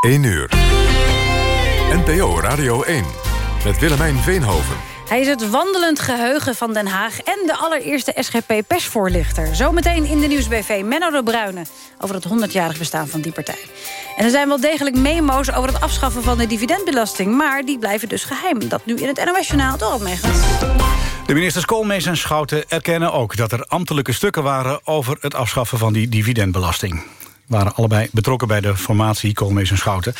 1 uur. NPO Radio 1 met Willemijn Veenhoven. Hij is het wandelend geheugen van Den Haag... en de allereerste SGP-persvoorlichter. Zometeen in de Nieuwsbv Menno de Bruyne... over het 100-jarig bestaan van die partij. En er zijn wel degelijk memo's over het afschaffen van de dividendbelasting... maar die blijven dus geheim. Dat nu in het NOS-journaal door. De ministers Koolmees en Schouten erkennen ook dat er ambtelijke stukken waren... over het afschaffen van die dividendbelasting waren allebei betrokken bij de formatie Koolmees en Schouten.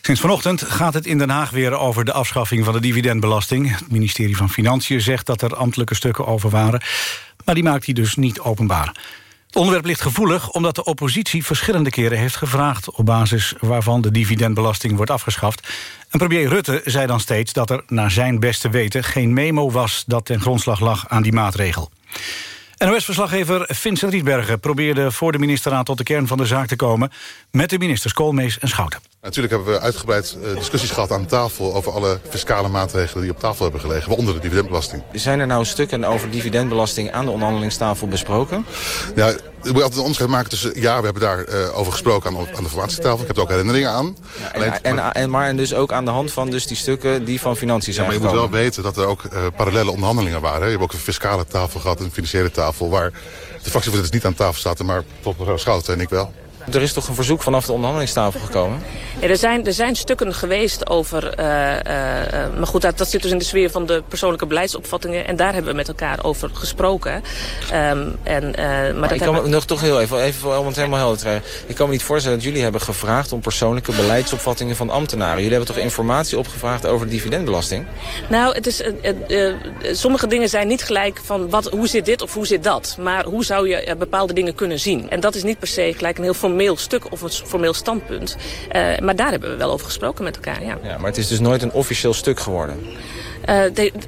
Sinds vanochtend gaat het in Den Haag weer over de afschaffing van de dividendbelasting. Het ministerie van Financiën zegt dat er ambtelijke stukken over waren... maar die maakt hij dus niet openbaar. Het onderwerp ligt gevoelig omdat de oppositie verschillende keren heeft gevraagd... op basis waarvan de dividendbelasting wordt afgeschaft. En premier Rutte zei dan steeds dat er naar zijn beste weten... geen memo was dat ten grondslag lag aan die maatregel. NOS-verslaggever Vincent Rietbergen probeerde voor de ministerraad tot de kern van de zaak te komen met de ministers Koolmees en Schouten. Natuurlijk hebben we uitgebreid eh, discussies gehad aan tafel over alle fiscale maatregelen die op tafel hebben gelegen, waaronder de dividendbelasting. Zijn er nou stukken over dividendbelasting aan de onderhandelingstafel besproken? Ja, we moeten altijd een onderscheid maken tussen... ja, we hebben daar uh, over gesproken aan, aan de formatietafel. Ik heb er ook herinneringen aan. Ja, en, Alleen, en, maar, en, maar dus ook aan de hand van dus die stukken die van financiën zijn ja, maar je moet wel weten dat er ook uh, parallele onderhandelingen waren. Je hebt ook een fiscale tafel gehad, een financiële tafel... waar de fractievoorzitters niet aan tafel zaten, maar tot mevrouw Schouten en ik wel. Er is toch een verzoek vanaf de onderhandelingstafel gekomen? Ja, er, zijn, er zijn stukken geweest over... Uh, uh, maar goed, dat, dat, zit dus in de sfeer van de persoonlijke beleidsopvattingen. En daar hebben we met elkaar over gesproken. Um, en, uh, maar, maar dat ik kan me, nog toch heel even, even om het helemaal helder te krijgen. Ik kan me niet voorstellen dat jullie hebben gevraagd... om persoonlijke beleidsopvattingen van ambtenaren. Jullie hebben toch informatie opgevraagd over de dividendbelasting? Nou, het is, sommige dingen zijn niet gelijk van wat, hoe zit dit of hoe zit dat. Maar hoe zou je bepaalde dingen kunnen zien? En dat is niet per se gelijk een heel formeel stuk of een formeel standpunt. Uh, maar daar hebben we wel over gesproken met elkaar, ja. ja maar het is dus nooit een officieel stuk geworden? Uh,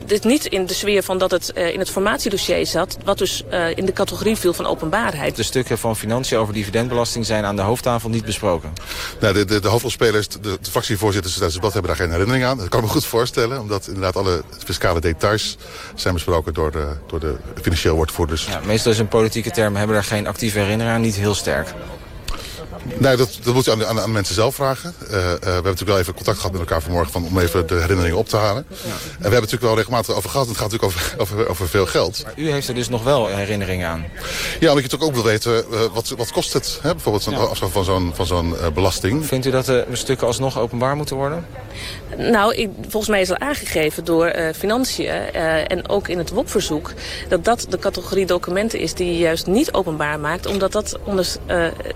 dit niet in de sfeer van dat het uh, in het formatiedossier zat... wat dus uh, in de categorie viel van openbaarheid. De stukken van financiën over dividendbelasting zijn aan de hoofdtafel niet besproken? Nou, de, de, de hoofdrolspelers, de, de fractievoorzitters tijdens het debat hebben daar geen herinnering aan. Dat kan ik me goed voorstellen, omdat inderdaad alle fiscale details zijn besproken door de, door de financieel woordvoerders. Ja, meestal is een politieke term, hebben daar geen actieve herinnering aan, niet heel sterk. Nee, dat, dat moet je aan, aan, aan mensen zelf vragen. Uh, uh, we hebben natuurlijk wel even contact gehad met elkaar vanmorgen... Van, om even de herinneringen op te halen. Ja. En we hebben het natuurlijk wel regelmatig over gehad. Het gaat natuurlijk over, over, over veel geld. Maar u heeft er dus nog wel herinneringen aan? Ja, omdat je natuurlijk ook wil weten... Uh, wat, wat kost het? Hè? Bijvoorbeeld zo'n ja. van zo'n van zo'n belasting. Vindt u dat de stukken alsnog openbaar moeten worden? Nou, ik, volgens mij is al aangegeven door Financiën... en ook in het WOP-verzoek... dat dat de categorie documenten is die je juist niet openbaar maakt... omdat dat anders,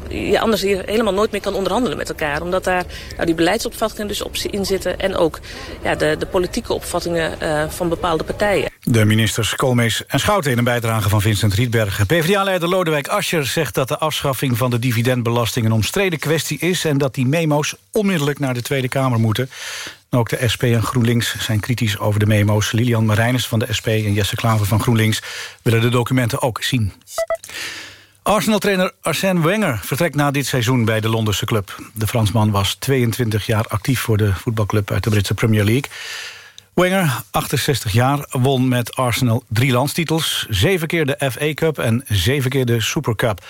je anders hier helemaal nooit meer kan onderhandelen met elkaar. Omdat daar nou, die beleidsopvattingen dus op in zitten... en ook ja, de, de politieke opvattingen van bepaalde partijen. De ministers Koolmees en Schouten in een bijdrage van Vincent Rietberg. PvdA-leider Lodewijk Asscher zegt dat de afschaffing van de dividendbelasting... een omstreden kwestie is en dat die memo's onmiddellijk naar de Tweede Kamer moeten. Ook de SP en GroenLinks zijn kritisch over de memo's. Lilian Marijnis van de SP en Jesse Klaver van GroenLinks... willen de documenten ook zien. Arsenal-trainer Arsène Wenger vertrekt na dit seizoen bij de Londense club. De Fransman was 22 jaar actief voor de voetbalclub uit de Britse Premier League. Wenger, 68 jaar, won met Arsenal drie landstitels... zeven keer de FA Cup en zeven keer de Super Cup.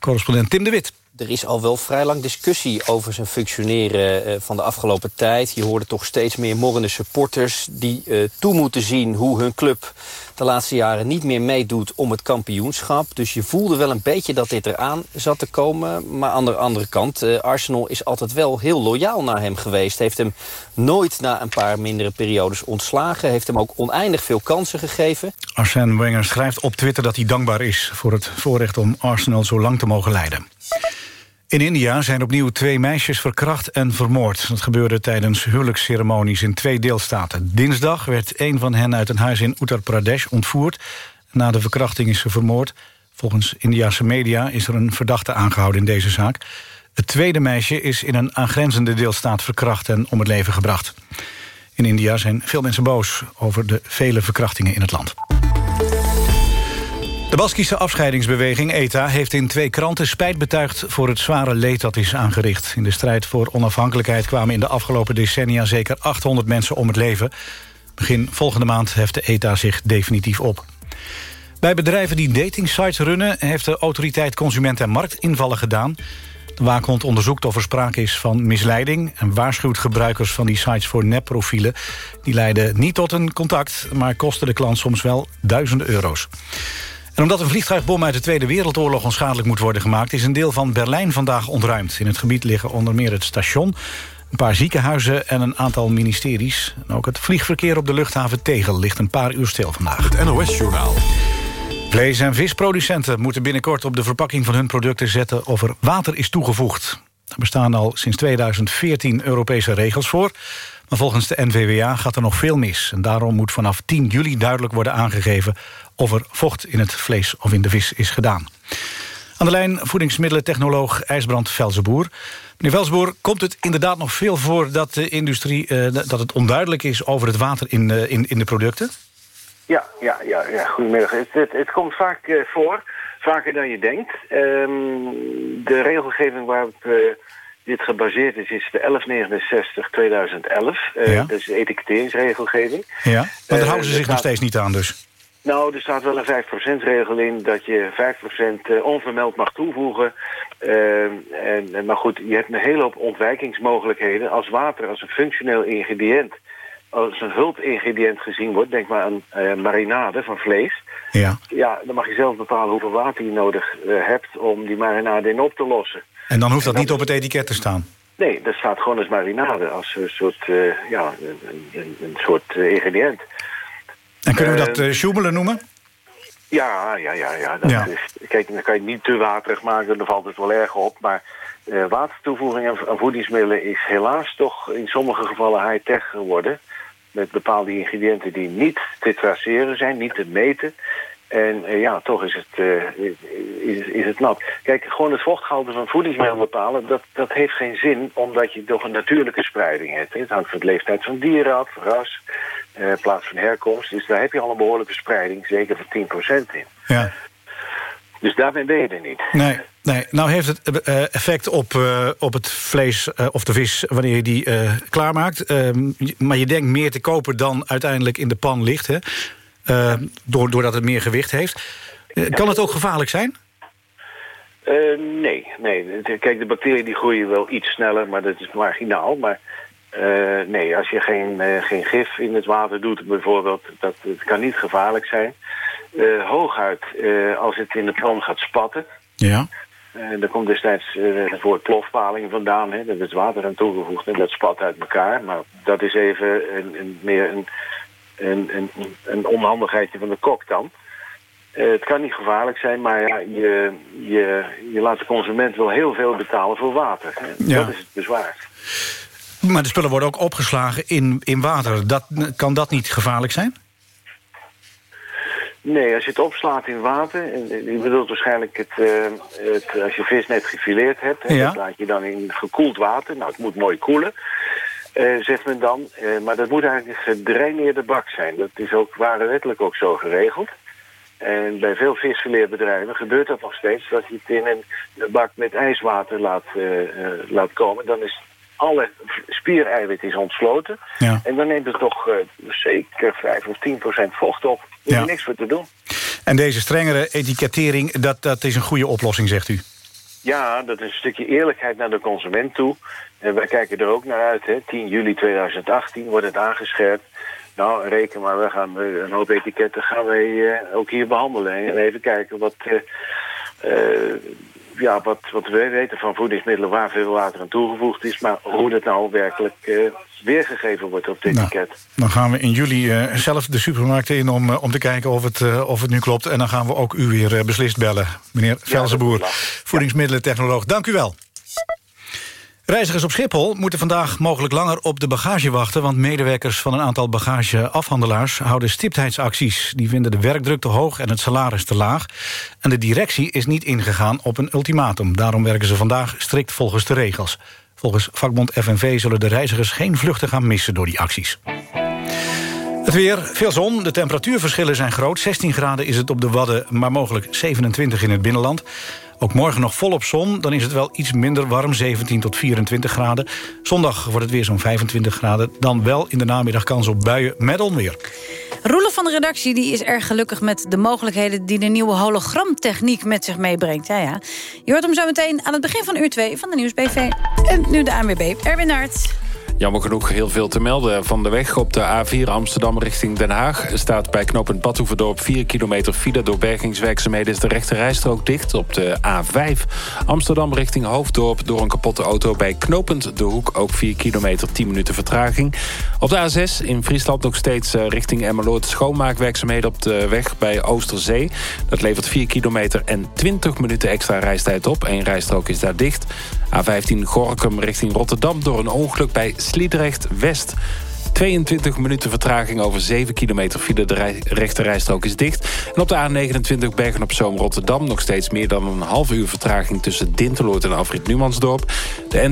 Correspondent Tim de Wit. Er is al wel vrij lang discussie over zijn functioneren van de afgelopen tijd. Je hoorde toch steeds meer morrende supporters die uh, toe moeten zien hoe hun club de laatste jaren niet meer meedoet om het kampioenschap. Dus je voelde wel een beetje dat dit eraan zat te komen. Maar aan de andere kant, uh, Arsenal is altijd wel heel loyaal naar hem geweest. Heeft hem nooit na een paar mindere periodes ontslagen. Heeft hem ook oneindig veel kansen gegeven. Arsène Wenger schrijft op Twitter dat hij dankbaar is... voor het voorrecht om Arsenal zo lang te mogen leiden. In India zijn opnieuw twee meisjes verkracht en vermoord. Dat gebeurde tijdens huwelijksceremonies in twee deelstaten. Dinsdag werd een van hen uit een huis in Uttar Pradesh ontvoerd. Na de verkrachting is ze vermoord. Volgens Indiase media is er een verdachte aangehouden in deze zaak. Het tweede meisje is in een aangrenzende deelstaat verkracht en om het leven gebracht. In India zijn veel mensen boos over de vele verkrachtingen in het land. De Baskische afscheidingsbeweging ETA heeft in twee kranten spijt betuigd voor het zware leed dat is aangericht. In de strijd voor onafhankelijkheid kwamen in de afgelopen decennia zeker 800 mensen om het leven. Begin volgende maand heft de ETA zich definitief op. Bij bedrijven die datingsites runnen heeft de autoriteit Consument en Markt invallen gedaan. De waakhond onderzoekt of er sprake is van misleiding... en waarschuwt gebruikers van die sites voor nepprofielen. Die leiden niet tot een contact, maar kosten de klant soms wel duizenden euro's. En omdat een vliegtuigbom uit de Tweede Wereldoorlog onschadelijk moet worden gemaakt... is een deel van Berlijn vandaag ontruimd. In het gebied liggen onder meer het station, een paar ziekenhuizen en een aantal ministeries. En ook het vliegverkeer op de luchthaven Tegel ligt een paar uur stil vandaag. Het NOS-journaal. Vlees- en visproducenten moeten binnenkort op de verpakking van hun producten zetten of er water is toegevoegd. Er bestaan al sinds 2014 Europese regels voor. Maar volgens de NVWA gaat er nog veel mis. En daarom moet vanaf 10 juli duidelijk worden aangegeven... of er vocht in het vlees of in de vis is gedaan. Aan de lijn voedingsmiddelentechnoloog IJsbrand Velzenboer. Meneer Velzenboer, komt het inderdaad nog veel voor... dat de industrie eh, dat het onduidelijk is over het water in, uh, in, in de producten? Ja, ja, ja, ja goedemiddag. Het, het, komt vaak uh, voor, vaker dan je denkt. Um, de regelgeving waarop dit gebaseerd is, is de 1169-2011. Uh, ja. Dat is de etiketteringsregelgeving. Ja, maar daar houden ze zich nog steeds niet aan dus? Nou, er staat wel een 5%-regel in dat je 5% onvermeld mag toevoegen. Uh, en, maar goed, je hebt een hele hoop ontwijkingsmogelijkheden. Als water, als een functioneel ingrediënt als een hulpingrediënt gezien wordt, denk maar aan uh, marinade van vlees. Ja. ja, dan mag je zelf bepalen hoeveel water je nodig uh, hebt om die marinade in op te lossen. En dan hoeft dat niet op het etiket te staan? Nee, dat staat gewoon als marinade, als een soort, uh, ja, een, een, een soort ingrediënt. En kunnen we dat uh, noemen? Ja, ja, ja. ja, dat Ja. Is, kijk, dan kan je het niet te waterig maken, dan valt het wel erg op. Maar uh, watertoevoeging aan, aan voedingsmiddelen is helaas toch in sommige gevallen high-tech geworden. Met bepaalde ingrediënten die niet te traceren zijn, niet te meten. En uh, ja, toch is het, uh, is, is het nat. Kijk, gewoon het vochtgehalte van voedingsmiddelen bepalen... Dat, dat heeft geen zin, omdat je toch een natuurlijke spreiding hebt. Het hangt van de leeftijd van dieren af, ras, uh, plaats van herkomst. Dus daar heb je al een behoorlijke spreiding, zeker van 10% in. Ja. Dus daarmee ben je er niet. Nee, nee. nou heeft het effect op, uh, op het vlees uh, of de vis wanneer je die klaarmaakt. Ehm, maar je denkt meer te kopen dan uiteindelijk in de pan ligt. Hè? Doordat het meer gewicht heeft. kan het ook gevaarlijk zijn? nee, nee. Kijk, de bacteriën die groeien wel iets sneller, maar dat is marginaal. Maar nee, als je geen, geen gif in het water doet bijvoorbeeld, dat, het kan niet gevaarlijk zijn. Uh, hooguit uh, als het in de pan gaat spatten. Ja. Uh, daar komt destijds het woord plofpaling vandaan. Hè. Dat is water aan toegevoegd en dat spat uit elkaar. Maar dat is even een, een, meer een, een, een, een onhandigheidje van de kok dan. het kan niet gevaarlijk zijn, maar ja, je, je, je laat de consument wel heel veel betalen voor water. Ja. Dat is het bezwaar. Maar de spullen worden ook opgeslagen in, in water. Dat, kan dat niet gevaarlijk zijn? Nee, als je het opslaat in water, en je bedoelt waarschijnlijk het, uh, het, als je vis net gefileerd hebt, hè, Ja. dat laat je dan in gekoeld water. Nou, het moet mooi koelen, uh, zegt men dan. Uh, maar dat moet eigenlijk een gedraineerde bak zijn. Dat is ook wettelijk ook zo geregeld. En bij veel visfileerbedrijven gebeurt dat nog steeds, dat je het in een, bak met ijswater laat, laat komen. Dan is alle spiereiwit is ontsloten. Ja. En dan neemt het toch zeker 5 of 10 procent vocht op. Daar Ja. is niks voor te doen. En deze strengere etikettering, dat, dat is een goede oplossing, zegt u? Ja, dat is een stukje eerlijkheid naar de consument toe. En wij kijken er ook naar uit. Hè. 10 juli 2018 wordt het aangescherpt. Nou, reken maar, we gaan eh, een hoop etiketten gaan wij uh, ook hier behandelen. En even kijken wat, uh, ja, wat, wat we weten van voedingsmiddelen... waar veel water aan toegevoegd is... maar hoe dat nou werkelijk weergegeven wordt op etiket. Nou, dan gaan we in juli zelf de supermarkten in om, om te kijken of het, of het nu klopt. En dan gaan we ook u weer beslist bellen. Meneer Velzenboer, ja, voedingsmiddelentechnoloog. Dank u wel. Reizigers op Schiphol moeten vandaag mogelijk langer op de bagage wachten... want medewerkers van een aantal bagageafhandelaars houden stiptheidsacties. Die vinden de werkdruk te hoog en het salaris te laag. En de directie is niet ingegaan op een ultimatum. Daarom werken ze vandaag strikt volgens de regels. Volgens vakbond FNV zullen de reizigers geen vluchten gaan missen door die acties. Het weer, veel zon, de temperatuurverschillen zijn groot. 16 graden is het op de Wadden, maar mogelijk 27 in het binnenland. Ook morgen nog volop zon, dan is het wel iets minder warm, 17 tot 24 graden. Zondag wordt het weer zo'n 25 graden. Dan wel in de namiddag kans op buien met onweer. Roelof van de redactie die is erg gelukkig met de mogelijkheden... die de nieuwe hologramtechniek met zich meebrengt. Ja, ja. Je hoort hem zo meteen aan het begin van uur 2 van de Nieuwsbv. En nu de ANWB. Erwin Naert. Jammer genoeg heel veel te melden van de weg. Op de A4 Amsterdam richting Den Haag staat bij knooppunt Badhoevedorp 4 kilometer file. Door bergingswerkzaamheden is de rechte rijstrook dicht. Op de A5 Amsterdam richting Hoofddorp door een kapotte auto bij knooppunt De Hoek. Ook 4 kilometer 10 minuten vertraging. Op de A6 in Friesland nog steeds eh, richting Emmeloord schoonmaakwerkzaamheden op de weg bij Oosterzee. Dat levert 4 kilometer en 20 minuten extra reistijd op. Eén rijstrook is daar dicht. A15 Gorkum richting Rotterdam door een ongeluk bij Sliedrecht West. 22 minuten vertraging over 7 kilometer file. De rij, rechte rijstrook is dicht. En op de A29 Bergen op Zoom Rotterdam... nog steeds meer dan een half uur vertraging... tussen Dinteloord en Afrit Numansdorp. De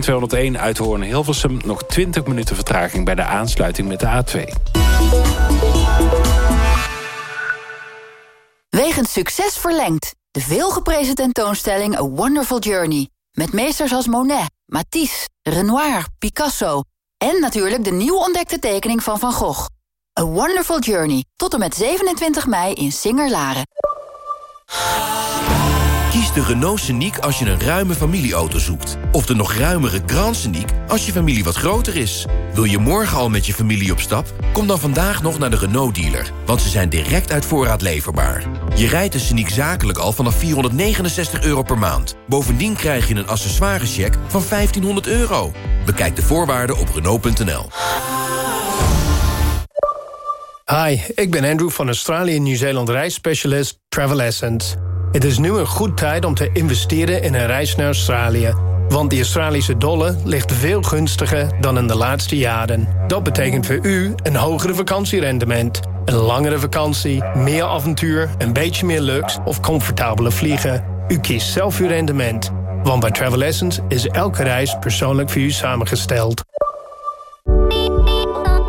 N201 Uithoorn Hilversum... nog 20 minuten vertraging bij de aansluiting met de A2. Wegens succes verlengd. De veelgeprezen tentoonstelling A Wonderful Journey. Met meesters als Monet, Matisse, Renoir, Picasso... en natuurlijk de nieuw ontdekte tekening van Van Gogh. A Wonderful Journey. Tot en met 27 mei in Singer-Laren. Kies de Renault Scenic als je een ruime familieauto zoekt. Of de nog ruimere Grand Scenic als je familie wat groter is. Wil je morgen al met je familie op stap? Kom dan vandaag nog naar de Renault-dealer. Want ze zijn direct uit voorraad leverbaar. Je rijdt de Scenic zakelijk al vanaf 469 euro per maand. Bovendien krijg je een accessoirescheck van 1500 euro. Bekijk de voorwaarden op Renault.nl. Hi, ik ben Andrew van Australië Nieuw-Zeeland reisspecialist Travel Essence. Het is nu een goed tijd om te investeren in een reis naar Australië. Want de Australische dollar ligt veel gunstiger dan in de laatste jaren. Dat betekent voor u een hogere vakantierendement. Een langere vakantie, meer avontuur, een beetje meer luxe of comfortabele vliegen. U kiest zelf uw rendement. Want bij Travel Essence is elke reis persoonlijk voor u samengesteld.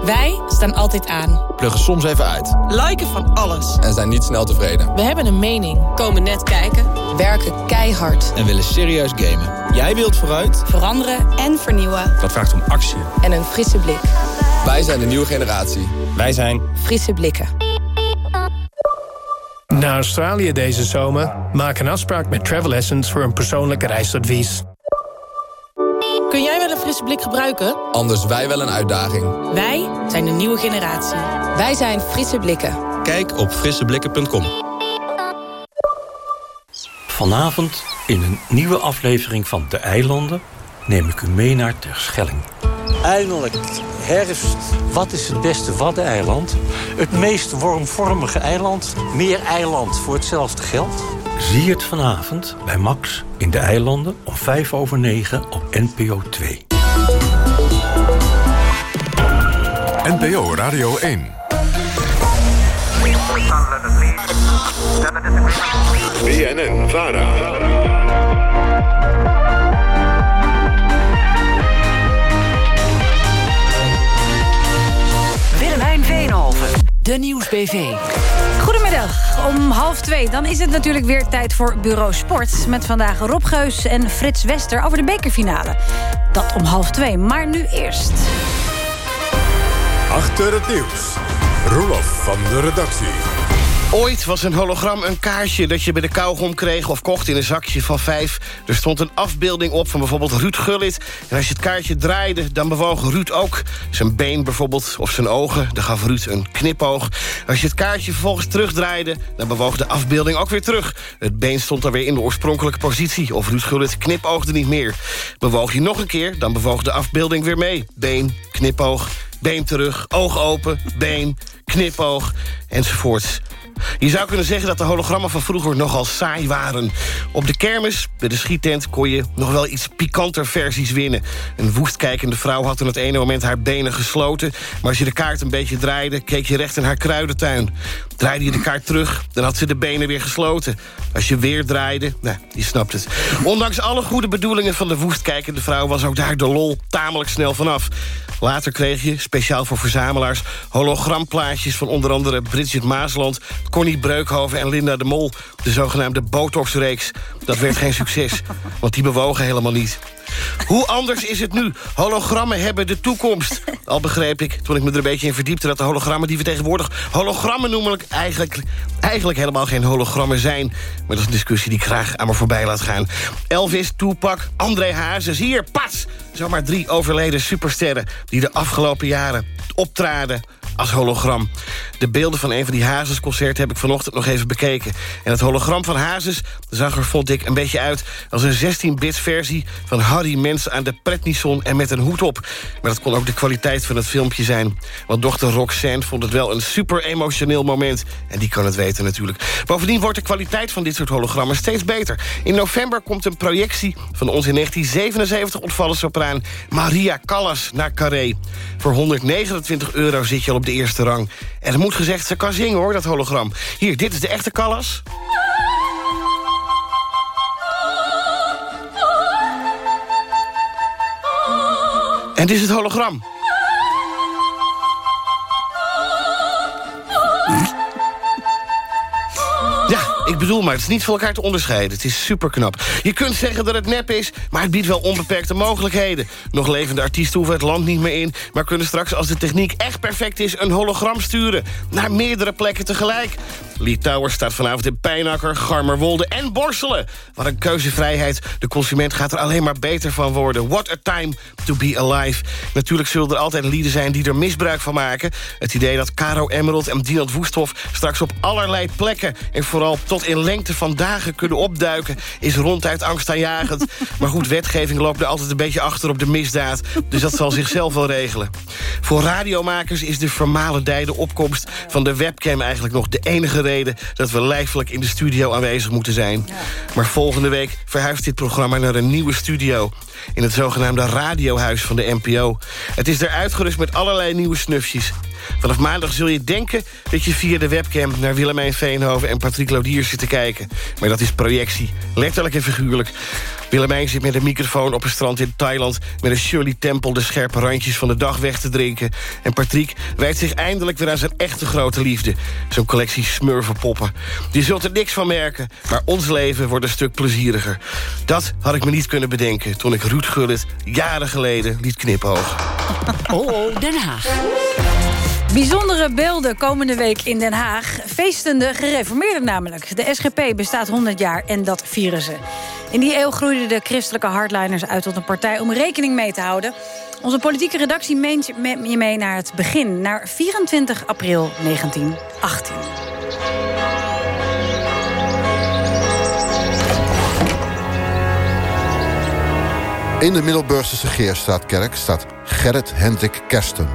Wij staan altijd aan. Pluggen soms even uit. Liken van alles. En zijn niet snel tevreden. We hebben een mening. Komen net kijken. Werken keihard. En willen serieus gamen. Jij wilt vooruit. Veranderen en vernieuwen. Dat vraagt om actie. En een frisse blik. Wij zijn de nieuwe generatie. Wij zijn... Frisse blikken. Naar Australië deze zomer? Maak een afspraak met Travel Essence voor een persoonlijk reisadvies. Kun jij wel een frisse blik gebruiken? Anders wij wel een uitdaging. Wij zijn de nieuwe generatie. Wij zijn Frisse Blikken. Kijk op frisseblikken.com. Vanavond in een nieuwe aflevering van De Eilanden... neem ik u mee naar Terschelling. Eindelijk, herfst. Wat is het beste waddeneiland? Het meest wormvormige eiland? Meer eiland voor hetzelfde geld? Zie het vanavond bij Max in De Eilanden om 5 over 9 op NPO 2. NPO Radio 1. BNN Vara. Willemijn Veenhoven, de Nieuwsbv. Goedemiddag, om half twee. Dan is het natuurlijk weer tijd voor Bureau Sport. Met vandaag Rob Geus en Frits Wester over de bekerfinale. Dat om half twee, maar nu eerst. Achter het nieuws. Roelof van de redactie. Ooit was een hologram een kaarsje dat je bij de kauwgom kreeg... of kocht in een zakje van vijf. Er stond een afbeelding op van bijvoorbeeld Ruud Gullit. En als je het kaartje draaide, dan bewoog Ruud ook. Zijn been bijvoorbeeld, of zijn ogen. Dan gaf Ruud een knipoog. Als je het kaartje vervolgens terugdraaide... dan bewoog de afbeelding ook weer terug. Het been stond dan weer in de oorspronkelijke positie. Of Ruud Gullit knipoogde niet meer. Bewoog je nog een keer, dan bewoog de afbeelding weer mee. Been, knipoog, been terug, oog open, been, knipoog, enzovoorts. Je zou kunnen zeggen dat de hologrammen van vroeger nogal saai waren. Op de kermis, bij de schiettent, kon je nog wel iets pikanter versies winnen. Een woestkijkende vrouw had in het ene moment haar benen gesloten... maar als je de kaart een beetje draaide, keek je recht in haar kruidentuin. Draaide je de kaart terug, dan had ze de benen weer gesloten. Als je weer draaide, nou, je snapt het. Ondanks alle goede bedoelingen van de woestkijkende vrouw... was ook daar de lol tamelijk snel vanaf. Later kreeg je, speciaal voor verzamelaars... hologramplaatjes van onder andere Bridget Maasland... Connie Breukhoven en Linda de Mol... de zogenaamde Botox-reeks. Dat werd geen succes, want die bewogen helemaal niet. Hoe anders is het nu? Hologrammen hebben de toekomst. Al begreep ik, toen ik me er een beetje in verdiepte... dat de hologrammen die we tegenwoordig hologrammen noemen... eigenlijk, eigenlijk helemaal geen hologrammen zijn. Maar dat is een discussie die ik graag aan me voorbij laat gaan. Elvis, Tupac, André Hazes, hier, pas! Zomaar drie overleden supersterren... die de afgelopen jaren optraden als hologram. De beelden van een van die Hazes-concerten heb ik vanochtend nog even bekeken. En het hologram van Hazes zag er, vond ik, een beetje uit... als een 16-bit versie van Harry Mens aan de Pretnison en met een hoed op. Maar dat kon ook de kwaliteit van het filmpje zijn. Want dochter Roxanne vond het wel een super emotioneel moment. En die kan het weten natuurlijk. Bovendien wordt de kwaliteit van dit soort hologrammen steeds beter. In november komt een projectie van onze in 1977 ontvallen sopraan... Maria Callas naar Carré. Voor 129 euro zit je al op de eerste rang. En moet gezegd, ze kan zingen hoor, dat hologram. Hier, dit is de echte Callas. En dit is het hologram. Ik bedoel maar, het is niet van elkaar te onderscheiden. Het is super knap. Je kunt zeggen dat het nep is, maar het biedt wel onbeperkte mogelijkheden. Nog levende artiesten hoeven het land niet meer in... maar kunnen straks, als de techniek echt perfect is... een hologram sturen naar meerdere plekken tegelijk. Lee Towers staat vanavond in Pijnakker, Garmerwolde en Borselen. Wat een keuzevrijheid. De consument gaat er alleen maar beter van worden. What a time to be alive. Natuurlijk zullen er altijd lieden zijn die er misbruik van maken. Het idee dat Caro Emerald en Dinant Woesthof... straks op allerlei plekken en vooral tot in lengte van dagen kunnen opduiken... is ronduit angstaanjagend. maar goed, wetgeving loopt er altijd een beetje achter op de misdaad. Dus dat zal zichzelf wel regelen. Voor radiomakers is de vermalendijde opkomst van de webcam... eigenlijk nog de enige reden dat we lijfelijk in de studio aanwezig moeten zijn. Maar volgende week verhuist dit programma naar een nieuwe studio... in het zogenaamde radiohuis van de NPO. Het is er uitgerust met allerlei nieuwe snufjes. Vanaf maandag zul je denken dat je via de webcam... naar Willemijn Veenhoven en Patrick Lodiers zit te kijken. Maar dat is projectie, letterlijk en figuurlijk. Willemijn zit met een microfoon op een strand in Thailand... met een Shirley Temple de scherpe randjes van de dag weg te drinken. En Patrick wijdt zich eindelijk weer aan zijn echte grote liefde. Zo'n collectie smurvenpoppen. Je zult er niks van merken, maar ons leven wordt een stuk plezieriger. Dat had ik me niet kunnen bedenken toen ik Ruud Gullit jaren geleden liet knipogen. Oh, oh, Den Haag. Bijzondere beelden komende week in Den Haag. Feestende gereformeerden namelijk. De SGP bestaat 100 jaar en dat vieren ze. In die eeuw groeiden de christelijke hardliners uit tot een partij om rekening mee te houden. Onze politieke redactie meent je mee naar het begin, naar 24 april 1918. In de Middelburgse Geerstraatkerk staat Gerrit Hendrik Kersten.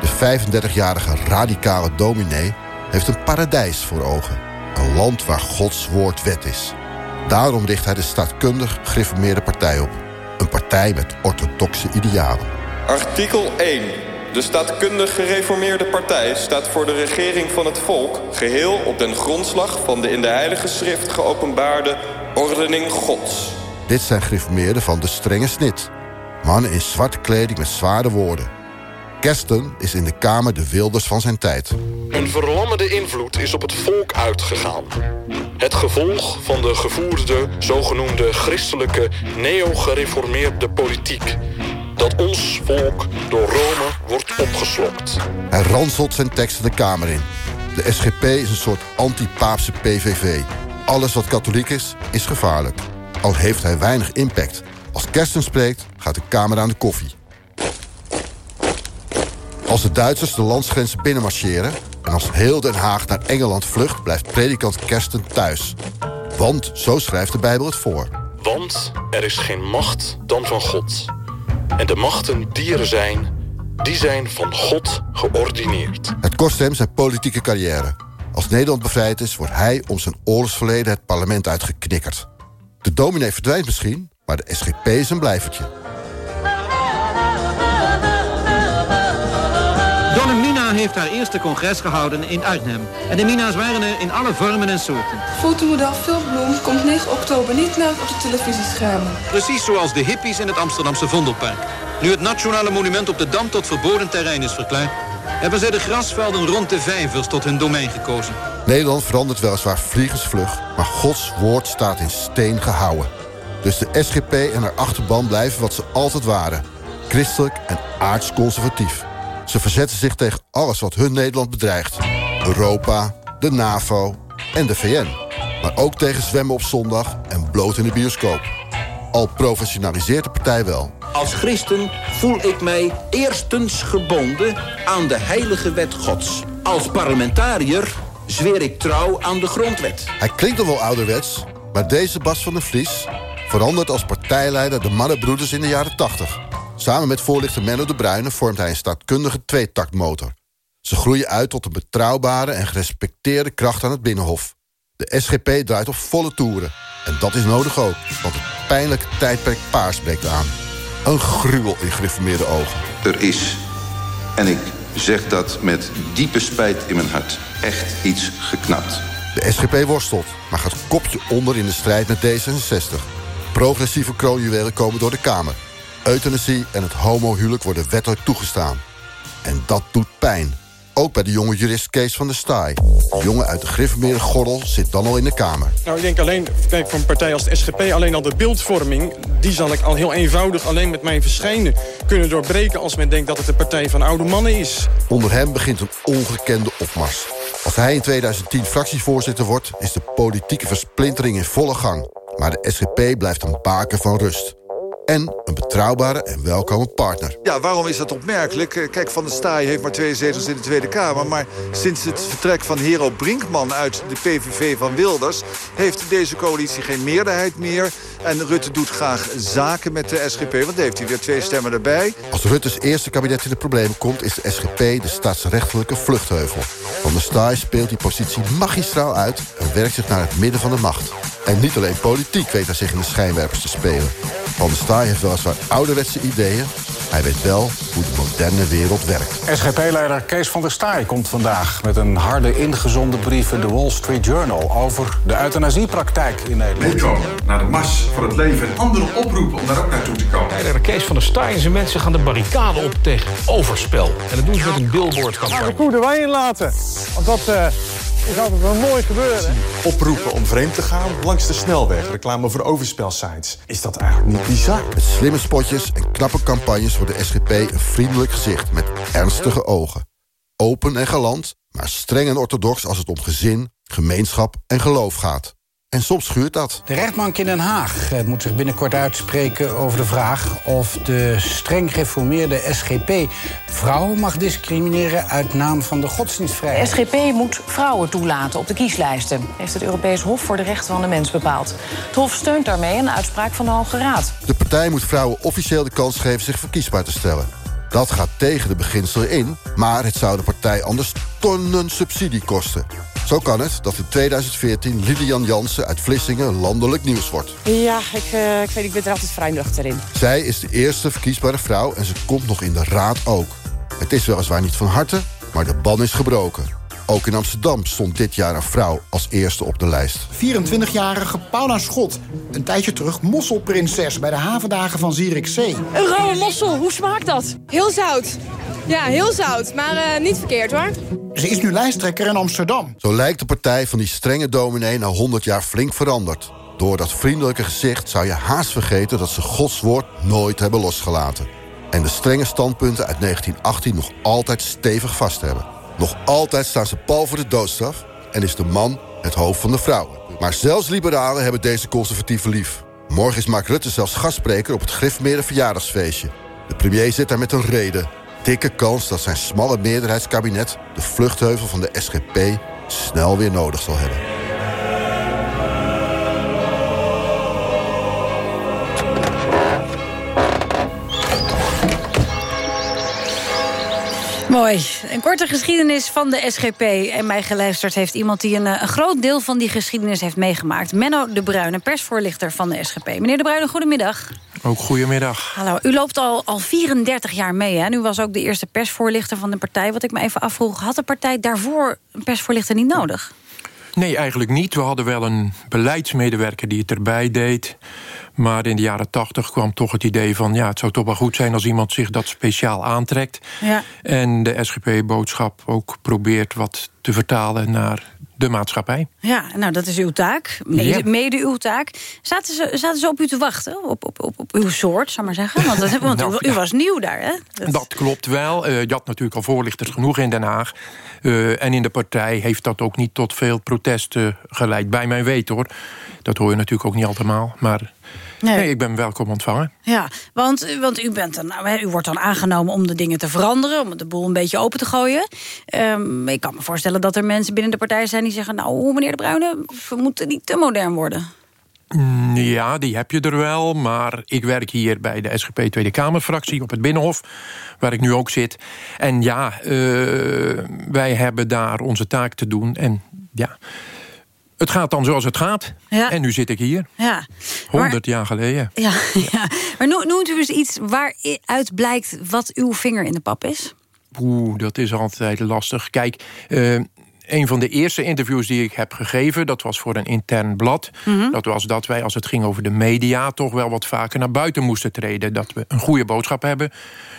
De 35-jarige radicale dominee heeft een paradijs voor ogen. Een land waar Gods woord wet is. Daarom richt hij de staatkundig gereformeerde partij op. Een partij met orthodoxe idealen. Artikel 1. De staatkundig gereformeerde partij staat voor de regering van het volk... geheel op den grondslag van de in de Heilige Schrift geopenbaarde ordening Gods. Dit zijn gereformeerden van de strenge snit. Mannen in zwarte kleding met zware woorden. Kersten is in de Kamer de wilders van zijn tijd. Een verlammende invloed is op het volk uitgegaan. Het gevolg van de gevoerde zogenoemde christelijke neo-gereformeerde politiek... dat ons volk door Rome wordt opgeslokt. Hij ranselt zijn teksten de Kamer in. De SGP is een soort anti-paapse PVV. Alles wat katholiek is, is gevaarlijk. Al heeft hij weinig impact. Als Kersten spreekt, gaat de Kamer aan de koffie. Als de Duitsers de landsgrenzen binnenmarcheren... en als heel Den Haag naar Engeland vlucht... blijft predikant Kersten thuis. Want, zo schrijft de Bijbel het voor. Want er is geen macht dan van God. En de machten die er zijn, die zijn van God geordineerd. Het kost hem zijn politieke carrière. Als Nederland bevrijd is, wordt hij om zijn oorlogsverleden het parlement uitgeknikkerd. De dominee verdwijnt misschien, maar de SGP is een blijvertje. Donna Mina heeft haar eerste congres gehouden in Arnhem. En de Mina's waren er in alle vormen en soorten. Fotomodel Phil Bloem komt 9 oktober niet meer op de televisieschermen. Precies zoals de hippies in het Amsterdamse Vondelpark. Nu het nationale monument op de Dam tot verboden terrein is verklaard... hebben zij de grasvelden rond de vijvers tot hun domein gekozen. Nederland verandert weliswaar vliegensvlug... maar Gods woord staat in steen gehouden. Dus de SGP en haar achterban blijven wat ze altijd waren. Christelijk en aardsconservatief. Ze verzetten zich tegen alles wat hun Nederland bedreigt. Europa, de NAVO en de VN. Maar ook tegen zwemmen op zondag en bloot in de bioscoop. Al professionaliseert de partij wel. Als christen voel ik mij eerstens gebonden aan de heilige wet gods. Als parlementariër zweer ik trouw aan de grondwet. Hij klinkt nog wel ouderwets, maar deze Bas van der Vlies... verandert als partijleider de Mannenbroeders in de jaren 80. Samen met voorlichter Menno de Bruyne vormt hij een staatkundige tweetaktmotor. Ze groeien uit tot een betrouwbare en gerespecteerde kracht aan het Binnenhof. De SGP draait op volle toeren. En dat is nodig ook, want het pijnlijke tijdperk paars breekt aan. Een gruwel in gereformeerde ogen. Er is, en ik zeg dat met diepe spijt in mijn hart, echt iets geknapt. De SGP worstelt, maar gaat kopje onder in de strijd met D66. Progressieve kroonjuwelen komen door de Kamer. Euthanasie en het homohuwelijk worden wettelijk toegestaan. En dat doet pijn. Ook bij de jonge jurist Kees van der Staaij. De jongen uit de Griffemeerde Gordel zit dan al in de Kamer. Nou, ik denk alleen, kijk, voor een partij als de SGP... alleen al de beeldvorming, die zal ik al heel eenvoudig... alleen met mijn verschijnen kunnen doorbreken... als men denkt dat het een partij van oude mannen is. Onder hem begint een ongekende opmars. Als hij in 2010 fractievoorzitter wordt... is de politieke versplintering in volle gang. Maar de SGP blijft een baken van rust en een betrouwbare en welkome partner. Ja, waarom is dat opmerkelijk? Eh, kijk, Van der Staaij heeft maar twee zetels in de Tweede Kamer... maar sinds het vertrek van Hero Brinkman uit de PVV van Wilders... heeft deze coalitie geen meerderheid meer. En Rutte doet graag zaken met de SGP, want heeft hij weer twee stemmen erbij. Als Rutte's eerste kabinet in de problemen komt... is de SGP de staatsrechtelijke vluchtheuvel. Van der Staaij speelt die positie magistraal uit... en werkt zich naar het midden van de macht. En niet alleen politiek weet hij zich in de schijnwerpers te spelen. Van der Staaij heeft weliswaar ouderwetse ideeën. Hij weet wel hoe de moderne wereld werkt. SGP-leider Kees van der Staaij komt vandaag met een harde ingezonde brief in de Wall Street Journal over de euthanasiepraktijk in Nederland. Meekomen naar de mars voor het leven en anderen oproepen om daar ook naartoe te komen. Leider Kees van der Staaij en zijn mensen gaan de barricade op tegen overspel. En dat doen ze met een billboardcampagne. Gaan de koe de wijn laten. Want dat uh, is altijd wel mooi gebeuren. Oproepen om vreemd te gaan langs de snelweg. Reclame voor overspelsites. Is dat eigenlijk niet bizar? Met slimme spotjes en knappe campagnes wordt de SGP een vriendelijk gezicht met ernstige ogen. Open en galant, maar streng en orthodox als het om gezin, gemeenschap en geloof gaat. En soms schuurt dat. De rechtbank in Den Haag eh, moet zich binnenkort uitspreken over de vraag... of de streng gereformeerde SGP vrouwen mag discrimineren... uit naam van de godsdienstvrijheid. De SGP moet vrouwen toelaten op de kieslijsten... heeft het Europees Hof voor de Rechten van de Mens bepaald. Het Hof steunt daarmee een uitspraak van de Hoge Raad. De partij moet vrouwen officieel de kans geven zich verkiesbaar te stellen. Dat gaat tegen de beginselen in, maar het zou de partij anders tonnen subsidie kosten. Zo kan het dat in 2014 Lilian Jansen uit Vlissingen landelijk nieuws wordt. Ja, ik, uh, ik weet ik ben er altijd vrij nuchter in. Zij is de eerste verkiesbare vrouw en ze komt nog in de raad ook. Het is weliswaar niet van harte, maar de ban is gebroken. Ook in Amsterdam stond dit jaar een vrouw als eerste op de lijst. 24-jarige Paula Schot. Een tijdje terug mosselprinses bij de havendagen van Zierikzee. Een rauwe mossel, hoe smaakt dat? Heel zout. Ja, heel zout, maar uh, niet verkeerd hoor. Ze is nu lijsttrekker in Amsterdam. Zo lijkt de partij van die strenge dominee na 100 jaar flink veranderd. Door dat vriendelijke gezicht zou je haast vergeten... dat ze Gods woord nooit hebben losgelaten. En de strenge standpunten uit 1918 nog altijd stevig vast hebben. Nog altijd staan ze pal voor de doodstraf... en is de man het hoofd van de vrouw. Maar zelfs liberalen hebben deze conservatieve lief. Morgen is Mark Rutte zelfs gastspreker op het Griffmeren verjaardagsfeestje. De premier zit daar met een reden. Dikke kans dat zijn smalle meerderheidskabinet... de vluchtheuvel van de SGP snel weer nodig zal hebben. Mooi. Een korte geschiedenis van de SGP. En mij geluisterd heeft iemand die een, een, groot deel van die geschiedenis heeft meegemaakt. Menno de Bruyne, persvoorlichter van de SGP. Meneer de Bruyne, goedemiddag. Ook goedemiddag. Hallo, u loopt al, al 34 jaar mee. Hè? U was ook de eerste persvoorlichter van de partij. Wat ik me even afvroeg, had de partij daarvoor een persvoorlichter niet nodig? Nee, eigenlijk niet. We hadden wel een beleidsmedewerker die het erbij deed. Maar in de jaren tachtig kwam toch het idee van... ja, het zou toch wel goed zijn als iemand zich dat speciaal aantrekt. Ja. En de SGP-boodschap ook probeert wat te vertalen naar de maatschappij. Ja, nou, dat is uw taak. Mede, Ja. mede uw taak. Zaten ze, zaten ze op u te wachten? Op, op, op, op uw soort, zal maar zeggen? Want, dat, want Nou, u, was nieuw daar, hè? Dat klopt wel. Eh, je had natuurlijk al voorlichters genoeg in Den Haag. Eh, en in de partij heeft dat ook niet tot veel protesten geleid. Bij mijn weten hoor. Dat hoor je natuurlijk ook niet allemaal. Maar Nee. nee, ik ben welkom ontvangen. Ja, want, want u, bent dan, nou, u wordt dan aangenomen om de dingen te veranderen... om de boel een beetje open te gooien. Ehm, ik kan me voorstellen dat er mensen binnen de partij zijn die zeggen... nou, meneer De Bruyne, we moeten niet te modern worden. Mm, Ja, die heb je er wel. Maar ik werk hier bij de SGP Tweede Kamerfractie op het Binnenhof. Waar ik nu ook zit. En ja, eh, wij hebben daar onze taak te doen. En ja, het gaat dan zoals het gaat. Ja. En nu zit ik hier. Ja, 100 jaar geleden. ja, ja. maar no- noemt u eens iets waaruit blijkt wat uw vinger in de pap is? Oeh, dat is altijd lastig. Kijk, eh, een van de eerste interviews die ik heb gegeven... dat was voor een intern blad. Mhm. Dat was dat wij, als het ging over de media... toch wel wat vaker naar buiten moesten treden. Dat we een goede boodschap hebben.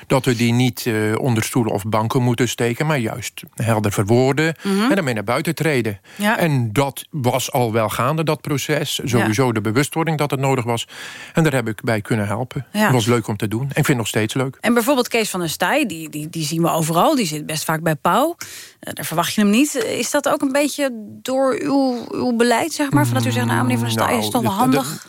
Dat we die niet eh, onder stoelen of banken moeten steken... maar juist helder verwoorden Mhm. en daarmee naar buiten treden. Ja. En dat was al wel gaande, dat proces. Sowieso de bewustwording dat het nodig was. En daar heb ik bij kunnen helpen. Ja. Het was leuk om te doen. En ik vind het nog steeds leuk. En bijvoorbeeld Kees van der Staaij, die, die, die zien we overal. Die zit best vaak bij Pauw. Eh, daar verwacht je hem niet. Is dat ook een beetje door uw, uw beleid, zeg maar? Van dat u zegt, nou, meneer van der Staaij, is toch wel Nou, handig?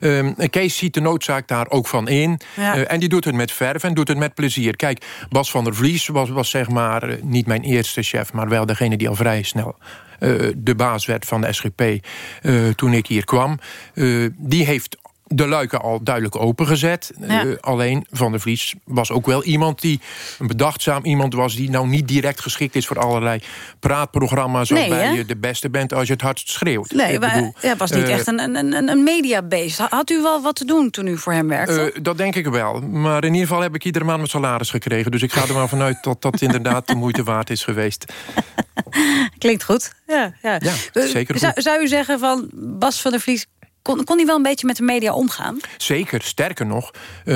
Ehm, Kees ziet de noodzaak daar ook van in. Ja. Eh, en die doet het met verf en doet het met plezier. Kijk, Bas van der Vlies was, was zeg maar eh, niet mijn eerste chef... maar wel degene die al vrij snel eh, de baas werd van de SGP eh, toen ik hier kwam. Eh, die heeft de luiken al duidelijk opengezet. Ja. Eh, alleen Van der Vlies was ook wel iemand die... een bedachtzaam iemand was die nou niet direct geschikt is... voor allerlei praatprogramma's Nee, waarbij hè? je de beste bent als je het hardst schreeuwt. Nee, ja, het was niet eh, echt een, een, een, een mediabeest. Had u wel wat te doen toen u voor hem werkte? Eh, dat denk ik wel. Maar in ieder geval heb ik iedere maand mijn salaris gekregen. Dus ik ga er maar vanuit dat dat inderdaad de moeite waard is geweest. Klinkt goed. Ja, ja. Ja, zeker zou, goed. zou u zeggen van Bas van der Vlies... Kon, kon hij wel een beetje met de media omgaan? Zeker, sterker nog. eh,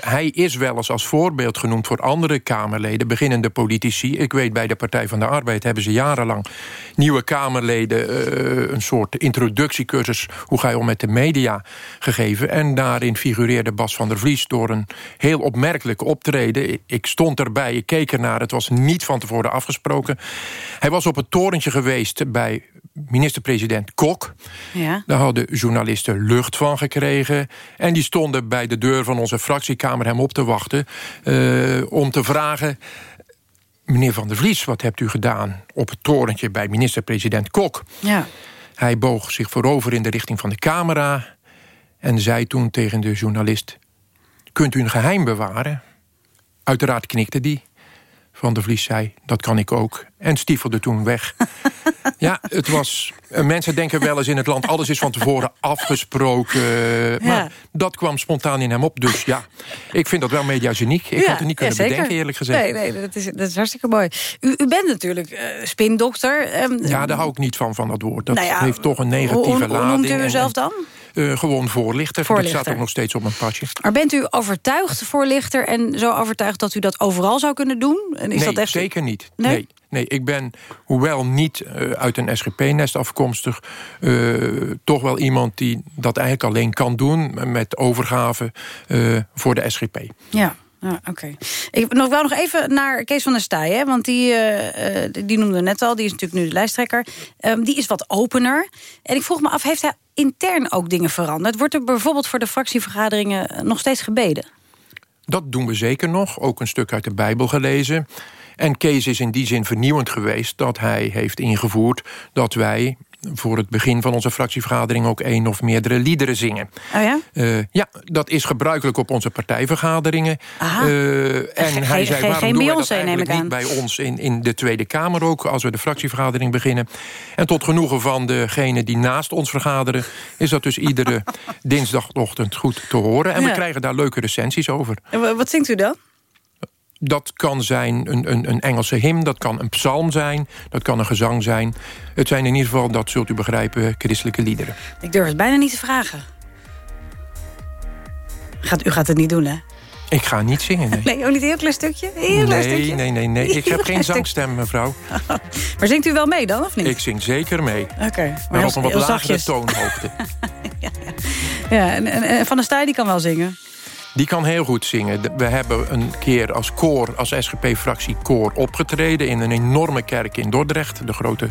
hij is wel eens als voorbeeld genoemd voor andere Kamerleden... beginnende politici. Ik weet, bij de Partij van de Arbeid hebben ze jarenlang... nieuwe Kamerleden eh, een soort introductiecursus... hoe ga je om met de media gegeven. En daarin figureerde Bas van der Vlies... door een heel opmerkelijk optreden. Ik stond erbij, ik keek ernaar. Het was niet van tevoren afgesproken. Hij was op het torentje geweest bij minister-president Kok. Ja. Daar hadden journalisten lucht van gekregen. En die stonden bij de deur van onze fractiekamer hem op te wachten... eh, om te vragen... Meneer Van der Vlies, wat hebt u gedaan op het torentje bij minister-president Kok? Ja. Hij boog zich voorover in de richting van de camera... en zei toen tegen de journalist... Kunt u een geheim bewaren? Uiteraard knikte die. Van der Vlies zei, dat kan ik ook. En stiefelde toen weg. ja, het was... eh, Mensen denken wel eens in het land... alles is van tevoren afgesproken. Maar dat kwam spontaan in hem op. Dus ja, ik vind dat wel mediageniek. Ik Ja, had het niet kunnen ja, bedenken, eerlijk gezegd. Nee, nee dat, is, dat is hartstikke mooi. U, u bent natuurlijk eh, spindokter. ehm, Ja, daar hou ik niet van, van dat woord. Dat Nou heeft toch een negatieve hoe, hoe lading. noemt u uzelf dan? Eh, gewoon voorlichter. Voorlichter. Dat staat ook nog steeds op mijn pasje. Maar bent u overtuigd, voorlichter, en zo overtuigd dat u dat overal zou kunnen doen? En is nee, dat echt... zeker niet. Nee? Nee? nee, ik ben, hoewel niet eh, uit een SGP-nest afkomstig... eh, toch wel iemand die dat eigenlijk alleen kan doen... met overgave voor de SGP. Ja. Oké. Ik nog wel nog even naar Kees van der Staaij, hè, want die, die noemde net al, die is natuurlijk nu de lijsttrekker. Ehm, die is wat opener. En ik vroeg me af, heeft hij intern ook dingen veranderd? Wordt er bijvoorbeeld voor de fractievergaderingen nog steeds gebeden? Dat doen we zeker nog, ook een stuk uit de Bijbel gelezen. En Kees is in die zin vernieuwend geweest dat hij heeft ingevoerd... dat wij voor het begin van onze fractievergadering... ook één of meerdere liederen zingen. Oh ja? Eh, ja, dat is gebruikelijk op onze partijvergaderingen. Eh, en Ge- hij zei, geen waarom doen we dat eigenlijk niet bij ons in, in de Tweede Kamer ook... als we de fractievergadering beginnen. En tot genoegen van degenen die naast ons vergaderen... is dat dus iedere dinsdagochtend goed te horen. En Ja. we krijgen daar leuke recensies over. En wat zingt u dan? Dat kan zijn een, een, een Engelse hymn, dat kan een psalm zijn... dat kan een gezang zijn. Het zijn in ieder geval, dat zult u begrijpen, christelijke liederen. Ik durf het bijna niet te vragen. Gaat, u gaat het niet doen, hè? Ik ga niet zingen, nee. Nee, ook niet een heel klein stukje? Heel klein Nee, stukje? nee, nee, nee. Ik heb geen zangstem, mevrouw. Maar zingt u wel mee dan, of niet? Ik zing zeker mee. Oké, maar op een wat lagere toonhoogte. Ja, en, en, en Van der Staaij die kan wel zingen. Die kan heel goed zingen. We hebben een keer als koor, als SGP-fractie koor opgetreden... in een enorme kerk in Dordrecht. De grote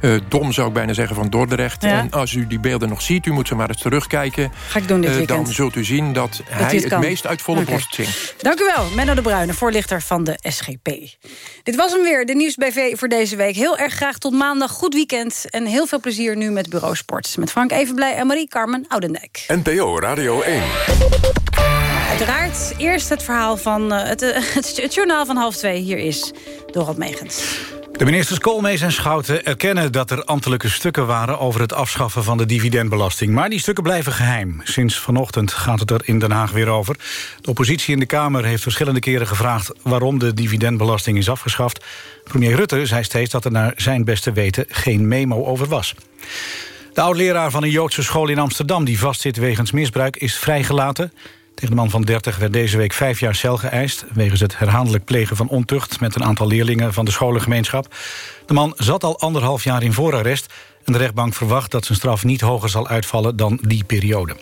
eh, dom, zou ik bijna zeggen, van Dordrecht. Ja. En als u die beelden nog ziet, u moet ze maar eens terugkijken... Ga ik doen dit weekend. dan zult u zien dat, hij het meest uit volle borst zingt. Dank u wel, Menno de Bruyne, voorlichter van de SGP. Dit was hem weer, de Nieuwsbv voor deze week. Heel erg graag tot maandag, goed weekend... en heel veel plezier nu met Bureau Sport. Met Frank Evenblij en Marie-Carmen Oudendijk. NPO Radio 1. Uiteraard, eerst het verhaal van het, eh, het, het journaal van half twee. Hier is Dorot Megens. De ministers Koolmees en Schouten erkennen dat er ambtelijke stukken waren... over het afschaffen van de dividendbelasting. Maar die stukken blijven geheim. Sinds vanochtend gaat het er in Den Haag weer over. De oppositie in de Kamer heeft verschillende keren gevraagd... waarom de dividendbelasting is afgeschaft. Premier Rutte zei steeds dat er naar zijn beste weten... geen memo over was. De oud-leraar van een Joodse school in Amsterdam... die vastzit wegens misbruik, is vrijgelaten... Tegen de man van 30 werd deze week vijf jaar cel geëist... wegens het herhaaldelijk plegen van ontucht... met een aantal leerlingen van de scholengemeenschap. De man zat al anderhalf jaar in voorarrest... en de rechtbank verwacht dat zijn straf niet hoger zal uitvallen... dan die periode.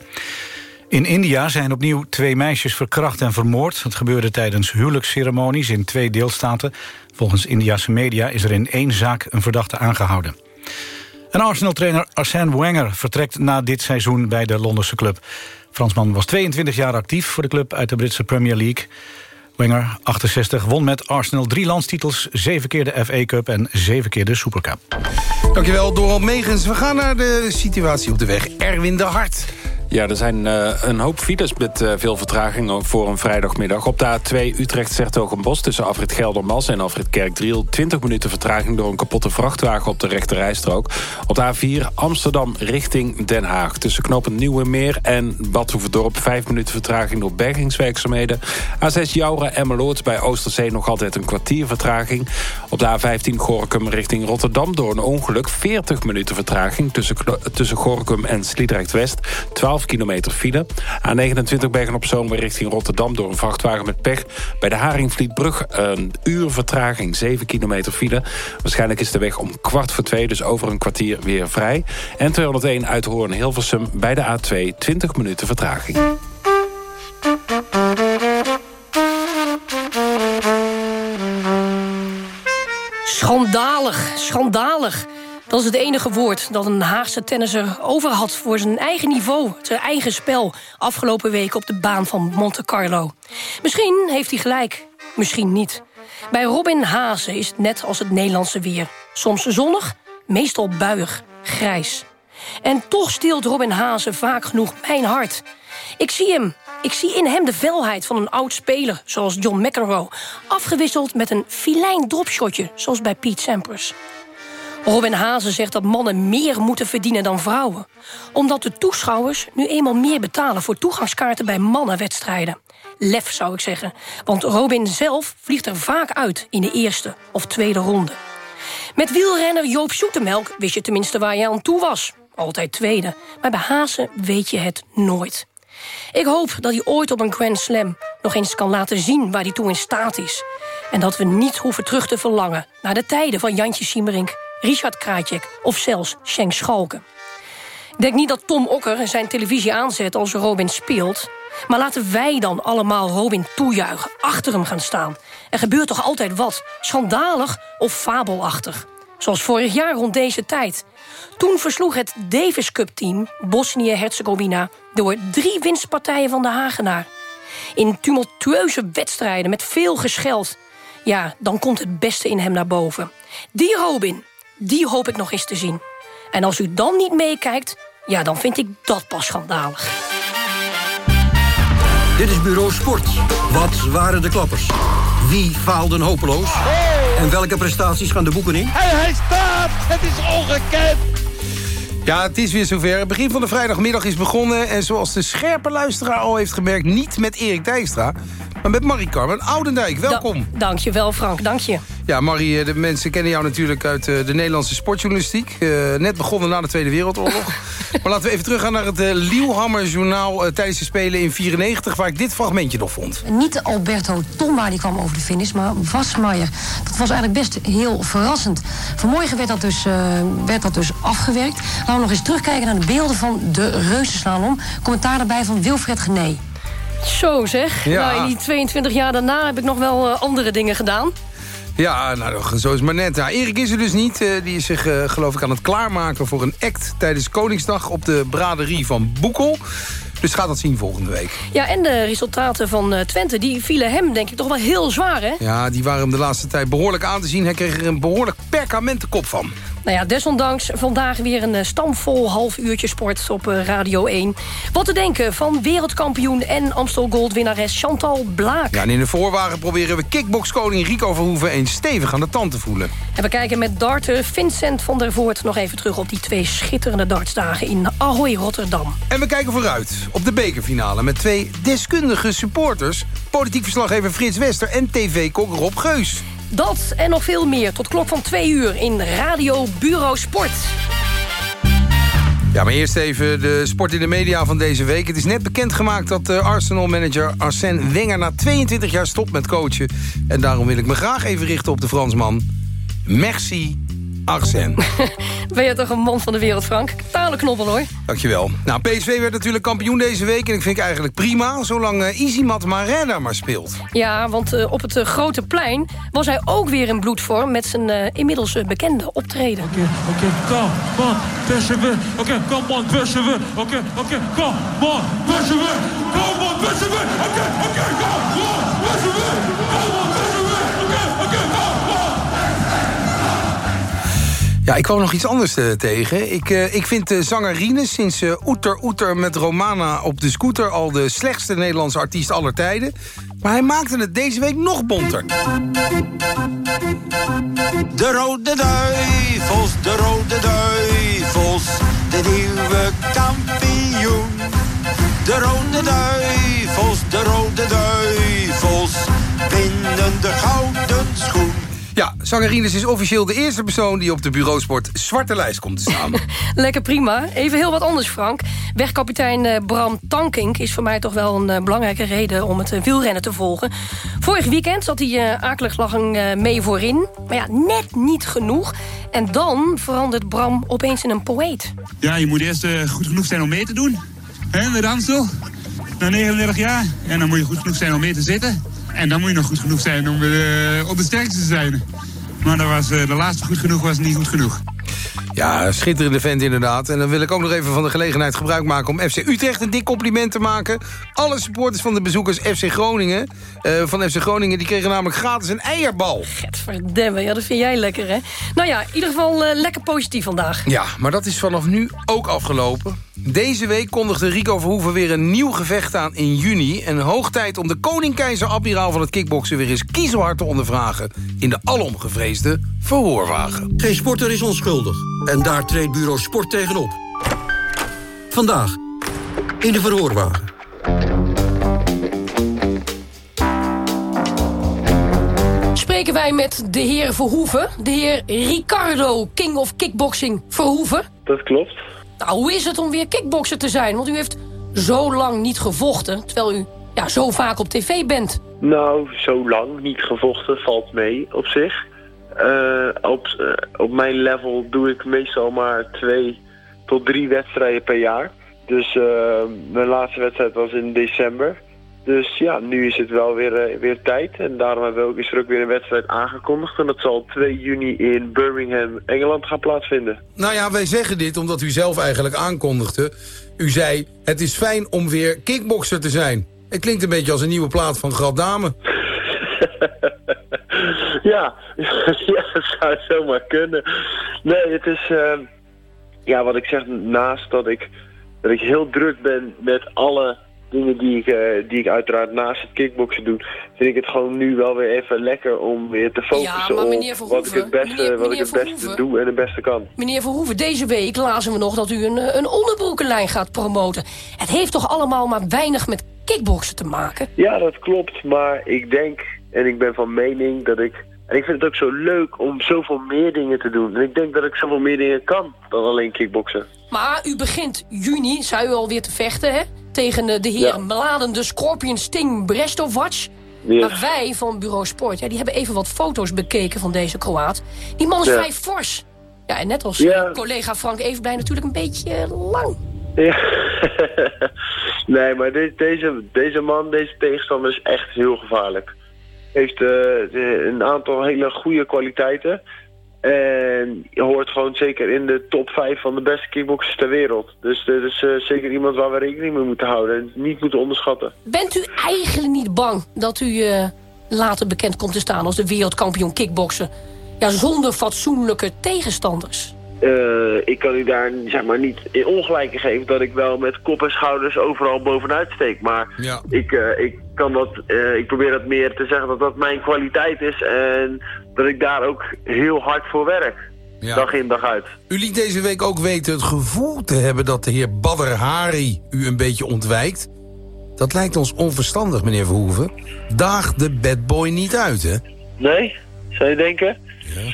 In India zijn opnieuw twee meisjes verkracht en vermoord. Het gebeurde tijdens huwelijksceremonies in twee deelstaten. Volgens Indiase media is er in één zaak een verdachte aangehouden. En Arsenal-trainer Arsène Wenger vertrekt na dit seizoen bij de Londense club. Fransman was 22 jaar actief voor de club uit de Britse Premier League. Wenger, 68, won met Arsenal drie landstitels... zeven keer de FA Cup en zeven keer de Supercup. Dankjewel, Dorald Megens. We gaan naar de situatie op de weg. Erwin de Hart. Ja, er zijn eh, een hoop files met eh, veel vertraging voor een vrijdagmiddag. Op de A2 Utrecht-Sertogenbos tussen afrit Geldermas en afrit Kerkdriel... 20 minuten vertraging door een kapotte vrachtwagen op de rechterrijstrook. Op de A4 Amsterdam richting Den Haag. Tussen knooppunt Nieuwe Meer en Badhoevedorp... 5 minuten vertraging door bergingswerkzaamheden. A6 Jouren en Meloord bij Oosterzee nog altijd een kwartier vertraging. Op de A15 Gorkum richting Rotterdam door een ongeluk... 40 minuten vertraging tussen, tussen Gorkum en Sliedrecht-West... 12 kilometer file. A29 Bergen op Zoom richting Rotterdam door een vrachtwagen met pech. Bij de Haringvlietbrug een uur vertraging, 7 kilometer file. Waarschijnlijk is de weg om kwart voor twee, dus over een kwartier weer vrij. En 201 uit Hoorn-Hilversum bij de A2 20 minuten vertraging. Schandalig, schandalig. Dat is het enige woord dat een Haagse tennisser over had... voor zijn eigen niveau, zijn eigen spel... afgelopen week op de baan van Monte Carlo. Misschien heeft hij gelijk, misschien niet. Bij Robin Haase is het net als het Nederlandse weer. Soms zonnig, meestal buiig, grijs. En toch steelt Robin Haase vaak genoeg mijn hart. Ik zie hem. Ik zie in hem de felheid van een oud speler, zoals John McEnroe... afgewisseld met een filijn dropshotje, zoals bij Pete Sampras. Robin Hazen zegt dat mannen meer moeten verdienen dan vrouwen. Omdat de toeschouwers nu eenmaal meer betalen... voor toegangskaarten bij mannenwedstrijden. Lef, zou ik zeggen. Want Robin zelf vliegt er vaak uit in de eerste of tweede ronde. Met wielrenner Joop Zoetemelk wist je tenminste waar je aan toe was. Altijd tweede. Maar bij Hazen weet je het nooit. Ik hoop dat hij ooit op een Grand Slam nog eens kan laten zien waar hij toe in staat is. En dat we niet hoeven terug te verlangen naar de tijden van Jantje Siemerink, Richard Krajcek of zelfs Schenk Schalken. Ik denk niet dat Tom Okker zijn televisie aanzet als Robin speelt. Maar laten wij dan allemaal Robin toejuichen, achter hem gaan staan. Er gebeurt toch altijd wat, schandalig of fabelachtig. Zoals vorig jaar rond deze tijd. Toen versloeg het Davis Cup team Bosnië-Herzegovina... door drie winstpartijen van de Hagenaar. In tumultueuze wedstrijden met veel gescheld. Ja, dan komt het beste in hem naar boven. Die Robin, die hoop ik nog eens te zien. En als u dan niet meekijkt, ja, dan vind ik dat pas schandalig. Dit is Bureau Sport. Wat waren de klappers? Wie faalden hopeloos? En welke prestaties gaan de boeken in? En hij staat! Het is ongekend! Ja, het is weer zover. Het begin van de vrijdagmiddag is begonnen... en zoals de scherpe luisteraar al heeft gemerkt... niet met Erik Dijkstra, maar met Marie-Carmen Oudendijk. Welkom. Da dank je wel, Frank. Dank je. Ja, Marie, eh, de mensen kennen jou natuurlijk uit eh, de Nederlandse sportjournalistiek. Uh, net begonnen na de Tweede Wereldoorlog. maar laten we even teruggaan naar het uh, Lielhammer-journaal... Uh, tijdens de Spelen in 94, waar ik dit fragmentje nog vond. Niet Alberto Tomba die kwam over de finish, maar Wasmaier. Dat was eigenlijk best heel verrassend. Vanmorgen werd dat dus, werd dat dus afgewerkt. We nog eens terugkijken naar de beelden van de reuzenslalom. Commentaar daarbij van Wilfred Gené. Zo zeg. Ja. Nou, in die 22 jaar daarna heb ik nog wel andere dingen gedaan. Ja, nou, zo is maar net. Nou, Erik is er dus niet. Uh, die is zich, uh, geloof ik, aan het klaarmaken voor een act... tijdens Koningsdag op de braderie van Boekel. Dus gaat dat zien volgende week. Ja, en de resultaten van uh, Twente, die vielen hem denk ik toch wel heel zwaar, hè? Ja, die waren hem de laatste tijd behoorlijk aan te zien. Hij kreeg er een behoorlijk perkamente kop van. Nou ja, desondanks vandaag weer een stamvol half uurtje sport op Radio 1. Wat te denken van wereldkampioen en Amstel Gold winnares Chantal Blaak. Ja, en in de voorwagen proberen we kickbokskoning Rico Verhoeven... eens stevig aan de tand te voelen. En we kijken met darter Vincent van der Voort nog even terug... op die twee schitterende dartsdagen in Ahoy, Rotterdam. En we kijken vooruit op de bekerfinale met twee deskundige supporters... politiek verslaggever Frits Wester en tv-kok Rob Geus. Dat en nog veel meer tot klok van twee uur in Radio Bureau Sport. Ja, maar eerst even de sport in de media van deze week. Het is net bekendgemaakt dat de Arsenal-manager Arsène Wenger... na 22 jaar stopt met coachen. En daarom wil ik me graag even richten op de Fransman. Merci, Arsène. ben je toch een man van de wereld, Frank? Totale knobbel, hoor. Dankjewel. Nou, PSV werd natuurlijk kampioen deze week... en ik vind het eigenlijk prima, zolang uh, Izimat Marena maar speelt. Ja, want uh, op het uh, Grote Plein was hij ook weer in bloedvorm... met zijn inmiddels bekende optreden. Oké, oké, come on, pushen we. Oké, come on, pushen we. Oké, oké, come on, pushen we. Come on, pushen we. Oké, oké, come Ja, ik kwam nog iets anders uh, tegen. Ik, uh, ik vind de zangerine sinds uh, Oeter Oeter met Romana op de scooter... al de slechtste Nederlandse artiest aller tijden. Maar hij maakte het deze week nog bonter. De rode duivels, de rode duivels, de nieuwe kampioen. De rode duivels, de rode duivels, winnen de gouden schoen. Ja, Zangerines is officieel de eerste persoon die op de bureausport zwarte lijst komt te staan. Lekker prima. Even heel wat anders, Frank. Wegkapitein uh, Bram Tankink is voor mij toch wel een uh, belangrijke reden om het uh, wielrennen te volgen. Vorig weekend zat hij akelig mee voorin. Maar ja, net niet genoeg. En dan verandert Bram opeens in een poëet. Ja, je moet eerst goed genoeg zijn om mee te doen. Hè, met Amstel. Na 39 jaar. En dan moet je goed genoeg zijn om mee te zitten. En dan moet je nog goed genoeg zijn om uh, op de sterkste te zijn. Maar dat was, uh, de laatste goed genoeg was niet goed genoeg. Ja, schitterende vent inderdaad. En dan wil ik ook nog even van de gelegenheid gebruik maken... om FC Utrecht een dik compliment te maken. Alle supporters van de bezoekers FC Groningen... Uh, van FC Groningen, die kregen namelijk gratis een eierbal. Getverdemme, ja, dat vind jij lekker, hè? Nou ja, in ieder geval uh, lekker positief vandaag. Ja, maar dat is vanaf nu ook afgelopen. Deze week kondigde Rico Verhoeven weer een nieuw gevecht aan in juni. En hoog tijd om de koning-keizer-admiraal van het kickboksen... weer eens kiezelhard te ondervragen in de alom gevreesde verhoorwagen. Geen sporter is onschuldig. En daar treedt bureau Sport tegenop. Vandaag, in de verhoorwagen. Spreken wij met de heer Verhoeven, de heer Ricardo, King of Kickboxing Verhoeven? Dat klopt. Nou, hoe is het om weer kickbokser te zijn? Want u heeft zo lang niet gevochten, terwijl u ja, zo vaak op tv bent. Nou, zo lang niet gevochten valt mee op zich. Uh, op, uh, op mijn level doe ik meestal maar twee tot drie wedstrijden per jaar. Dus uh, mijn laatste wedstrijd was in december. Dus ja, nu is het wel weer, weer tijd. En daarom hebben we ook, is er ook weer een wedstrijd aangekondigd. En dat zal 2 juni in Birmingham, Engeland gaan plaatsvinden. Nou ja, wij zeggen dit omdat u zelf eigenlijk aankondigde. U zei, het is fijn om weer kickbokser te zijn. Het klinkt een beetje als een nieuwe plaat van Gradame. ja, ja, dat zou zomaar kunnen. Nee, het is... Uh, ja, wat ik zeg, naast dat ik, dat ik heel druk ben met alle dingen die ik, uh, die ik uiteraard naast het kickboksen doe, vind ik het gewoon nu wel weer even lekker om weer te focussen ja, op wat ik het beste, meneer, wat ik het beste doe en het beste kan. Meneer Verhoeven, deze week lazen we nog dat u een, een onderbroekenlijn gaat promoten. Het heeft toch allemaal maar weinig met kickboksen te maken. Ja, dat klopt. Maar ik denk en ik ben van mening dat ik... En ik vind het ook zo leuk om zoveel meer dingen te doen. En ik denk dat ik zoveel meer dingen kan dan alleen kickboksen. Maar u begint juni, zou u alweer te vechten, hè? Tegen de heren Ja. Mladen, de Scorpion, Sting, Brestovac. Ja. Maar wij van Bureau Sport, ja, die hebben even wat foto's bekeken van deze Kroaat. Die man is Ja. vrij fors. Ja, en net als collega Frank Evenblij natuurlijk een beetje eh, lang. Ja. nee, maar de- deze, deze man, deze tegenstander is echt heel gevaarlijk. Heeft eh, een aantal hele goede kwaliteiten. En je hoort gewoon zeker in de top 5 van de beste kickboxers ter wereld. Dus dat is eh, zeker iemand waar we rekening mee moeten houden en niet moeten onderschatten. Bent u eigenlijk niet bang dat u eh, later bekend komt te staan als de wereldkampioen kickboksen? Ja, zonder fatsoenlijke tegenstanders. Eh, ik kan u daar zeg maar, niet in ongelijk geven dat ik wel met kop en schouders overal bovenuit steek. Maar ik, eh, ik, kan dat, eh, ik probeer dat meer te zeggen dat dat mijn kwaliteit is en dat ik daar ook heel hard voor werk. Dag in, dag uit. U liet deze week ook weten het gevoel te hebben dat de heer Badr Hari u een beetje ontwijkt. Dat lijkt ons onverstandig, meneer Verhoeven. Daag de bad boy niet uit, hè? Nee? Zou je denken? Ja.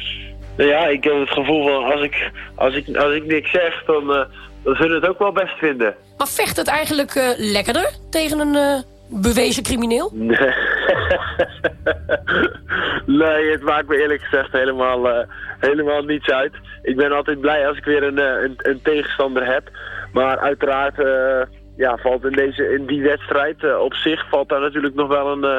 Nou ja, ik heb het gevoel van als ik, als ik, als ik niks zeg, dan, eh dan zullen we het ook wel best vinden. Maar vecht het eigenlijk eh, lekkerder tegen een eh, bewezen crimineel? Nee. nee, het maakt me eerlijk gezegd helemaal, eh, helemaal niets uit. Ik ben altijd blij als ik weer een, eh, een, een tegenstander heb. Maar uiteraard eh, ja, valt in, deze, in die wedstrijd op zich valt daar natuurlijk nog wel een, eh,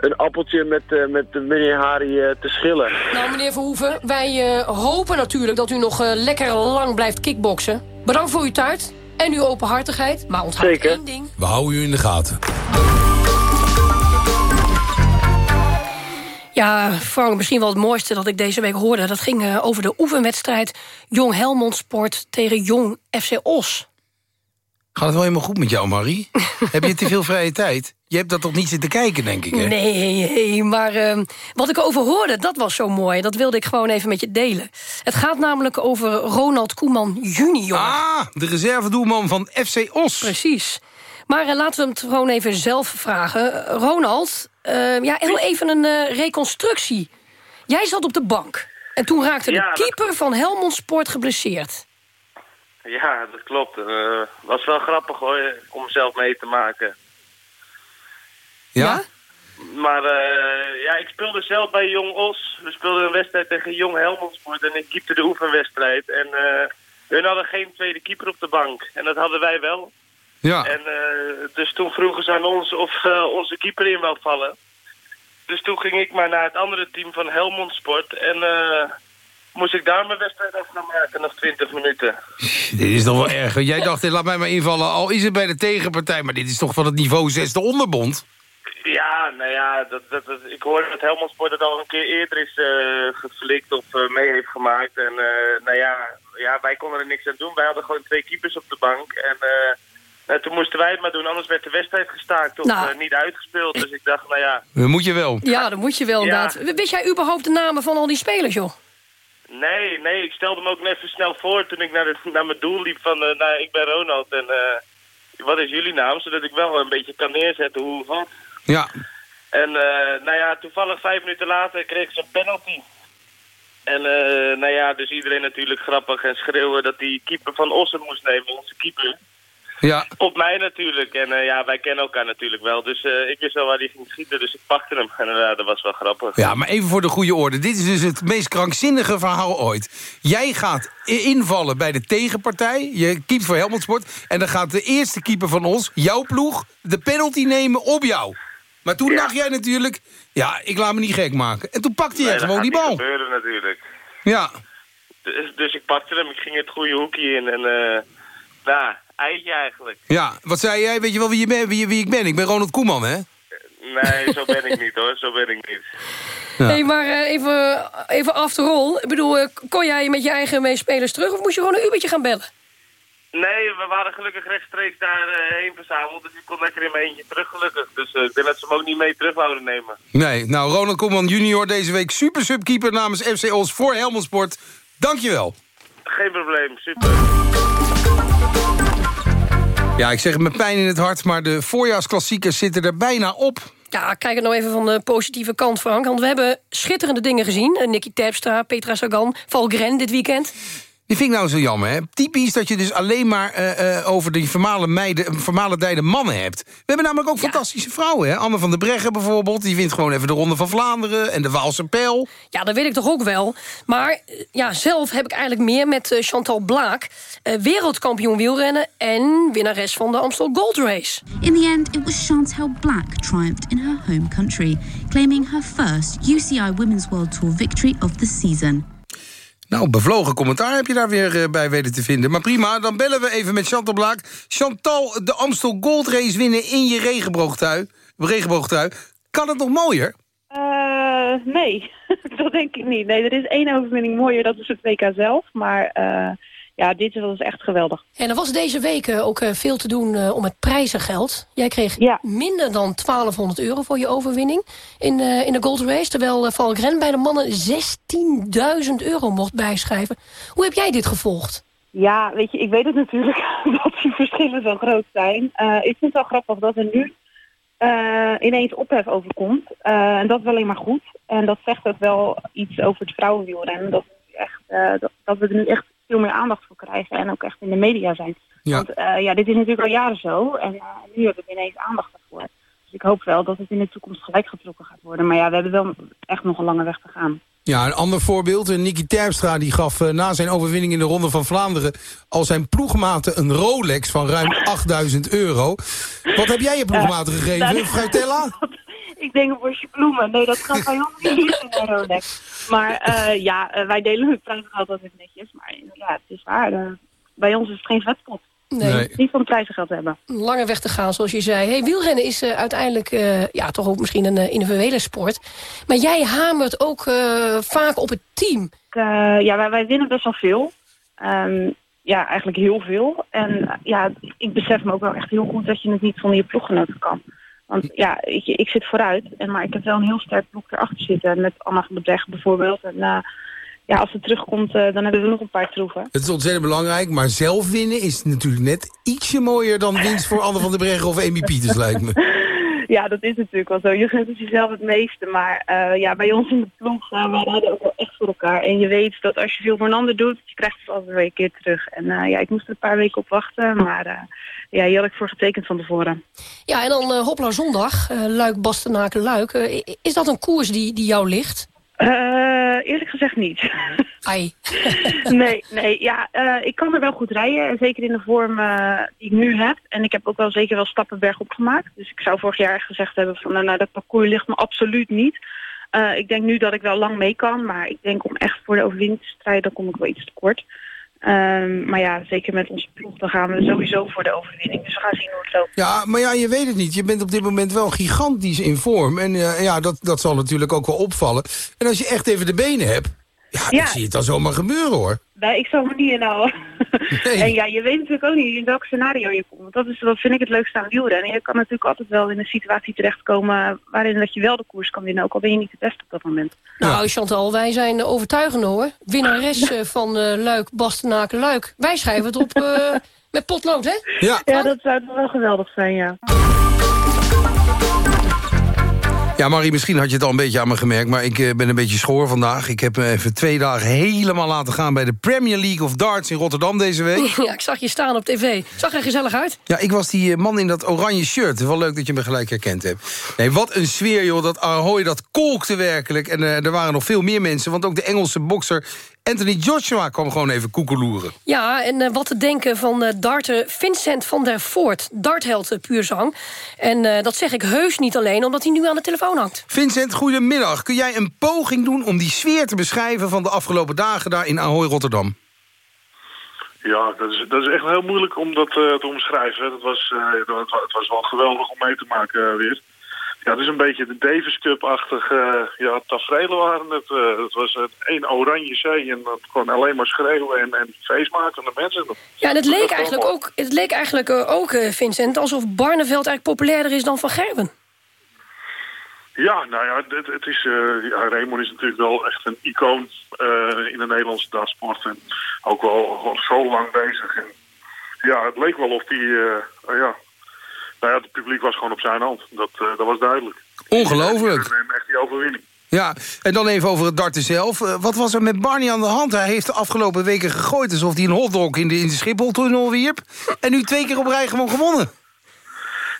een appeltje met, eh, met meneer Hari te schillen. Nou, meneer Verhoeven, wij eh, hopen natuurlijk dat u nog eh, lekker lang blijft kickboksen. Bedankt voor uw tijd en uw openhartigheid. Maar onthoud Zeker. één ding. We houden u in de gaten. Ja, Frank, misschien wel het mooiste dat ik deze week hoorde. Dat ging eh, over de oefenwedstrijd Jong Helmond Sport tegen Jong FC Os. Gaat het wel helemaal goed met jou, Marie? Heb je te veel vrije tijd? Je hebt dat toch niet zitten kijken, denk ik, hè? Nee, maar eh, wat ik over hoorde, dat was zo mooi. Dat wilde ik gewoon even met je delen. Het gaat namelijk over Ronald Koeman junior. Ah, de reservedoelman van FC Os. Precies. Maar eh, laten we hem het gewoon even zelf vragen. Ronald, eh, ja, heel even een eh, reconstructie. Jij zat op de bank. En toen raakte Ja, de dat- keeper van Helmond Sport geblesseerd. Ja, dat klopt. Eh was wel grappig hoor, om zelf mee te maken. Ja? Maar eh, ja, ik speelde zelf bij Jong Os. We speelden een wedstrijd tegen Jong Helmondsport en ik keepte de oefenwedstrijd. En eh hun hadden geen tweede keeper op de bank. En dat hadden wij wel. Ja. En eh, dus toen vroegen ze aan ons of eh, onze keeper in wou vallen. Dus toen ging ik maar naar het andere team van Helmond Sport. En eh, moest ik daar mijn wedstrijd af gaan maken, nog 20 minuten. Dit is toch wel erg. Jij dacht, laat mij maar invallen, al is het bij de tegenpartij. Maar dit is toch van het niveau zesde onderbond? Ja, nou ja, dat, dat, dat- ik hoorde dat Helmond Sport het al een keer eerder is eh, geflikt of mee heeft gemaakt. En nou ja, ja, wij konden er niks aan doen. Wij hadden gewoon twee keepers op de bank. En eh, nou, toen moesten wij het maar doen, anders werd de wedstrijd gestaakt of Nou. eh, niet uitgespeeld. Dus ik dacht, nou ja, Dat moet je wel. Ja, dat moet je wel Ja. inderdaad. Wist jij überhaupt de namen van al die spelers, joh? nee, nee, ik stelde me ook net even snel voor toen ik naar, de, naar mijn doel liep van, eh, nou, ik ben Ronald en eh, wat is jullie naam? Zodat ik wel een beetje kan neerzetten hoe wat. Ja. En eh, nou ja, toevallig vijf minuten later kreeg ze een penalty. En eh, nou ja, dus iedereen natuurlijk grappig en schreeuwen dat die keeper van Ossen moest nemen, onze keeper. Ja. Op mij natuurlijk. En eh, ja, wij kennen elkaar natuurlijk wel. Dus eh, ik wist wel waar hij ging schieten, dus ik pakte hem. En ja, dat was wel grappig. Ja, maar even voor de goede orde. Dit is dus het meest krankzinnige verhaal ooit. Jij gaat invallen bij de tegenpartij. Je keept voor Helmond Sport. En dan gaat de eerste keeper van ons, jouw ploeg, de penalty nemen op jou. Maar toen dacht jij natuurlijk, ja, ik laat me niet gek maken. En toen pakte jij Nee, dat gewoon die bal. gebeuren natuurlijk. Ja. Dus, dus ik pakte hem, ik ging het goede hoekje in en eh nou, eitje eigenlijk. Ja, wat zei jij? Weet je wel wie, je bent, wie, wie ik ben? Ik ben Ronald Koeman, hè? Nee, zo ben ik niet hoor, zo ben ik niet. Ja. Nee, maar eh, even, even af de rol. Ik bedoel, eh, kon jij met je eigen meespelers terug... of moest je gewoon een uurtje gaan bellen? Nee, we waren gelukkig rechtstreeks daarheen verzameld. Dus ik kon lekker in mijn eentje terug gelukkig. Dus eh, ik denk dat ze hem ook niet mee terug wouden nemen. Nee, nou, Ronald Koeman junior deze week super subkeeper namens FC Os voor Helmond Sport. Dankjewel. Geen probleem, super. Ja, ik zeg het met pijn in het hart, maar de voorjaarsklassiekers zitten er bijna op. Ja, kijk het nou even van de positieve kant, Frank. Want we hebben schitterende dingen gezien. Eh, Nicky Terpstra, Petra Sagan, Valgren dit weekend. Die vind ik nou zo jammer, hè? Typisch dat je dus alleen maar eh, eh, over die vermalen meiden, vermalendijde mannen hebt. We hebben namelijk ook fantastische vrouwen, hè? Anne van der Breggen bijvoorbeeld, die wint gewoon even de Ronde van Vlaanderen... en de Waalse Pijl. Ja, dat weet ik toch ook wel. Maar eh, ja, zelf heb ik eigenlijk meer met Chantal Blaak... eh, wereldkampioen wielrennen en winnares van de Amstel Gold Race. In the end, it was Chantal Black triumphed in her home country, claiming her first UCI Women's World Tour victory of the season. Nou, bevlogen commentaar heb je daar weer eh, bij weten te vinden. Maar prima, dan bellen we even met Chantal Blaak. Chantal, de Amstel Gold Race winnen in je regenboogtrui. Kan het nog mooier? Eh, nee, dat denk ik niet. Nee, er is één overwinning mooier, dat is het WK zelf. Maar eh, ja, dit was echt geweldig. En er was deze week eh, ook eh, veel te doen eh, om het prijzengeld. Jij kreeg minder dan 1200 euro voor je overwinning in, in de Gold Race. Terwijl uh, Valgren bij de mannen 16.000 euro mocht bijschrijven. Hoe heb jij dit gevolgd? Ja, weet je, ik weet het natuurlijk dat die verschillen zo groot zijn. Ik vind het wel grappig dat er nu ineens ophef overkomt. Eh, en dat is alleen maar goed. En dat zegt ook wel iets over het vrouwenwielrennen. Dat, echt, dat, dat we er nu echt veel meer aandacht voor krijgen en ook echt in de media zijn. Ja. Want eh, ja, dit is natuurlijk al jaren zo. En eh, nu hebben we ineens aandacht daarvoor. Dus ik hoop wel dat het in de toekomst gelijk getrokken gaat worden. Maar ja, we hebben wel echt nog een lange weg te gaan. Ja, een ander voorbeeld. eh, Nicky Terpstra die gaf na zijn overwinning in de Ronde van Vlaanderen... al zijn ploegmaten een Rolex van ruim 8000 euro. Wat heb jij je ploegmaten gegeven? Fruitella? Ik denk een bosje bloemen. Nee, dat gaat bij ons niet in een Rolex. Maar eh, ja, eh, wij delen het prijzengeld altijd netjes. Maar ja, het is waar. eh, bij ons is het geen vetpot. Nee. Nee. Niet van het prijzengeld hebben. Lange weg te gaan, zoals je zei. Hey, wielrennen is uiteindelijk eh, ja, toch ook misschien een uh, individuele sport. Maar jij hamert ook eh, vaak op het team. Uh, ja, wij, wij, winnen best wel veel. Um, ja, eigenlijk heel veel. En uh, ja, ik besef me ook wel echt heel goed dat je het niet zonder je ploeggenoten kan. Want ja, ik, ik zit vooruit, en, maar ik heb wel een heel sterk ploeg erachter zitten. Met Anna van der Breggen bijvoorbeeld. En uh, ja, als het terugkomt, uh, dan hebben we nog een paar troeven. Het is ontzettend belangrijk, maar zelf winnen is natuurlijk net ietsje mooier dan winst voor Anne van der Breggen of Amy Pieters, lijkt me. Ja, dat is natuurlijk wel zo. Je gunt het jezelf het meeste. Maar uh, ja, bij ons in de ploeg, uh, we hadden ook wel echt voor elkaar. En je weet dat als je veel voor een ander doet, je krijgt het altijd weer een keer terug. En uh, ja, ik moest er een paar weken op wachten. Maar ja, hier had ik voor getekend van tevoren. Ja, en dan Hopla Zondag, Luik, Bastenaken, Luik. is dat een koers die, die jou ligt? Uh, eerlijk gezegd niet. Ai. nee, nee, ja, uh, ik kan er wel goed rijden. Zeker in de vorm uh, die ik nu heb. En ik heb ook wel zeker wel stappen bergop gemaakt. Dus ik zou vorig jaar gezegd hebben van, nou, nou dat parcours ligt me absoluut niet. Ik denk nu dat ik wel lang mee kan. Maar ik denk om echt voor de overwinning te strijden, dan kom ik wel iets te kort. Um, maar ja, zeker met onze ploeg, dan gaan we sowieso voor de overwinning. Dus we gaan zien hoe het loopt. Ja, maar ja, je weet het niet. Je bent op dit moment wel gigantisch in vorm. En uh, ja, dat, dat zal natuurlijk ook wel opvallen. En als je echt even de benen hebt, ja, ja. dan zie je het dan zomaar gebeuren, hoor. Nee, ik zal me niet inhouden. Nee. en ja, je weet natuurlijk ook niet in welk scenario je komt. Dat, is, dat vind ik het leukste aan wielrennen. Je kan natuurlijk altijd wel in een situatie terechtkomen... waarin dat je wel de koers kan winnen, ook al ben je niet de beste op dat moment. Nou. Chantal, wij zijn overtuigend hoor. Winnares ja. van uh, Luik, Bastenaken, Luik. Wij schrijven het op uh, met potlood, hè? Ja. ja, dat zou wel geweldig zijn, ja. Ja, Marie, misschien had je het al een beetje aan me gemerkt... maar ik uh, ben een beetje schoor vandaag. Ik heb me even twee dagen helemaal laten gaan... bij de Premier League of Darts in Rotterdam deze week. Ja, ik zag je staan op tv. Zag er gezellig uit. Ja, ik was die man in dat oranje shirt. Wel leuk dat je me gelijk herkend hebt. Nee, wat een sfeer, joh. Dat Ahoy, dat kolkte werkelijk. En uh, er waren nog veel meer mensen... want ook de Engelse bokser Anthony Joshua kwam gewoon even koekeloeren. Ja, en uh, wat te denken van uh, darter Vincent van der Voort. Dartheld uh, puur zang. En uh, dat zeg ik heus niet alleen, omdat hij nu aan de telefoon hangt. Vincent, goedemiddag. Kun jij een poging doen om die sfeer te beschrijven... van de afgelopen dagen daar in Ahoy, Rotterdam? Ja, dat is, dat is echt heel moeilijk om dat te omschrijven. Dat was, dat, het was wel geweldig om mee te maken weer. Ja, het is een beetje de Davis Cup-achtige ja, tafereelen waren het. Uh, het was één oranje zee en dat gewoon alleen maar schreeuwen en, en feest maken de mensen. Ja, en het leek eigenlijk ook, het leek eigenlijk ook, uh, Vincent, alsof Barneveld eigenlijk populairder is dan Van Gerwen. Ja, nou ja, het, het is, uh, ja, Raymond is natuurlijk wel echt een icoon in de Nederlandse dartsport. En ook wel, zo lang bezig. En, ja, het leek wel of die... eh, ja, nou ja, het publiek was gewoon op zijn hand. Dat, eh, dat was duidelijk. Ongelooflijk. Echt die overwinning. Ja, en dan even over het darten zelf. Eh, wat was er met Barney aan de hand? Hij heeft de afgelopen weken gegooid... alsof hij een hotdog in de, in de Schiphol-tunnel wierp. En nu twee keer op rij gewoon gewonnen.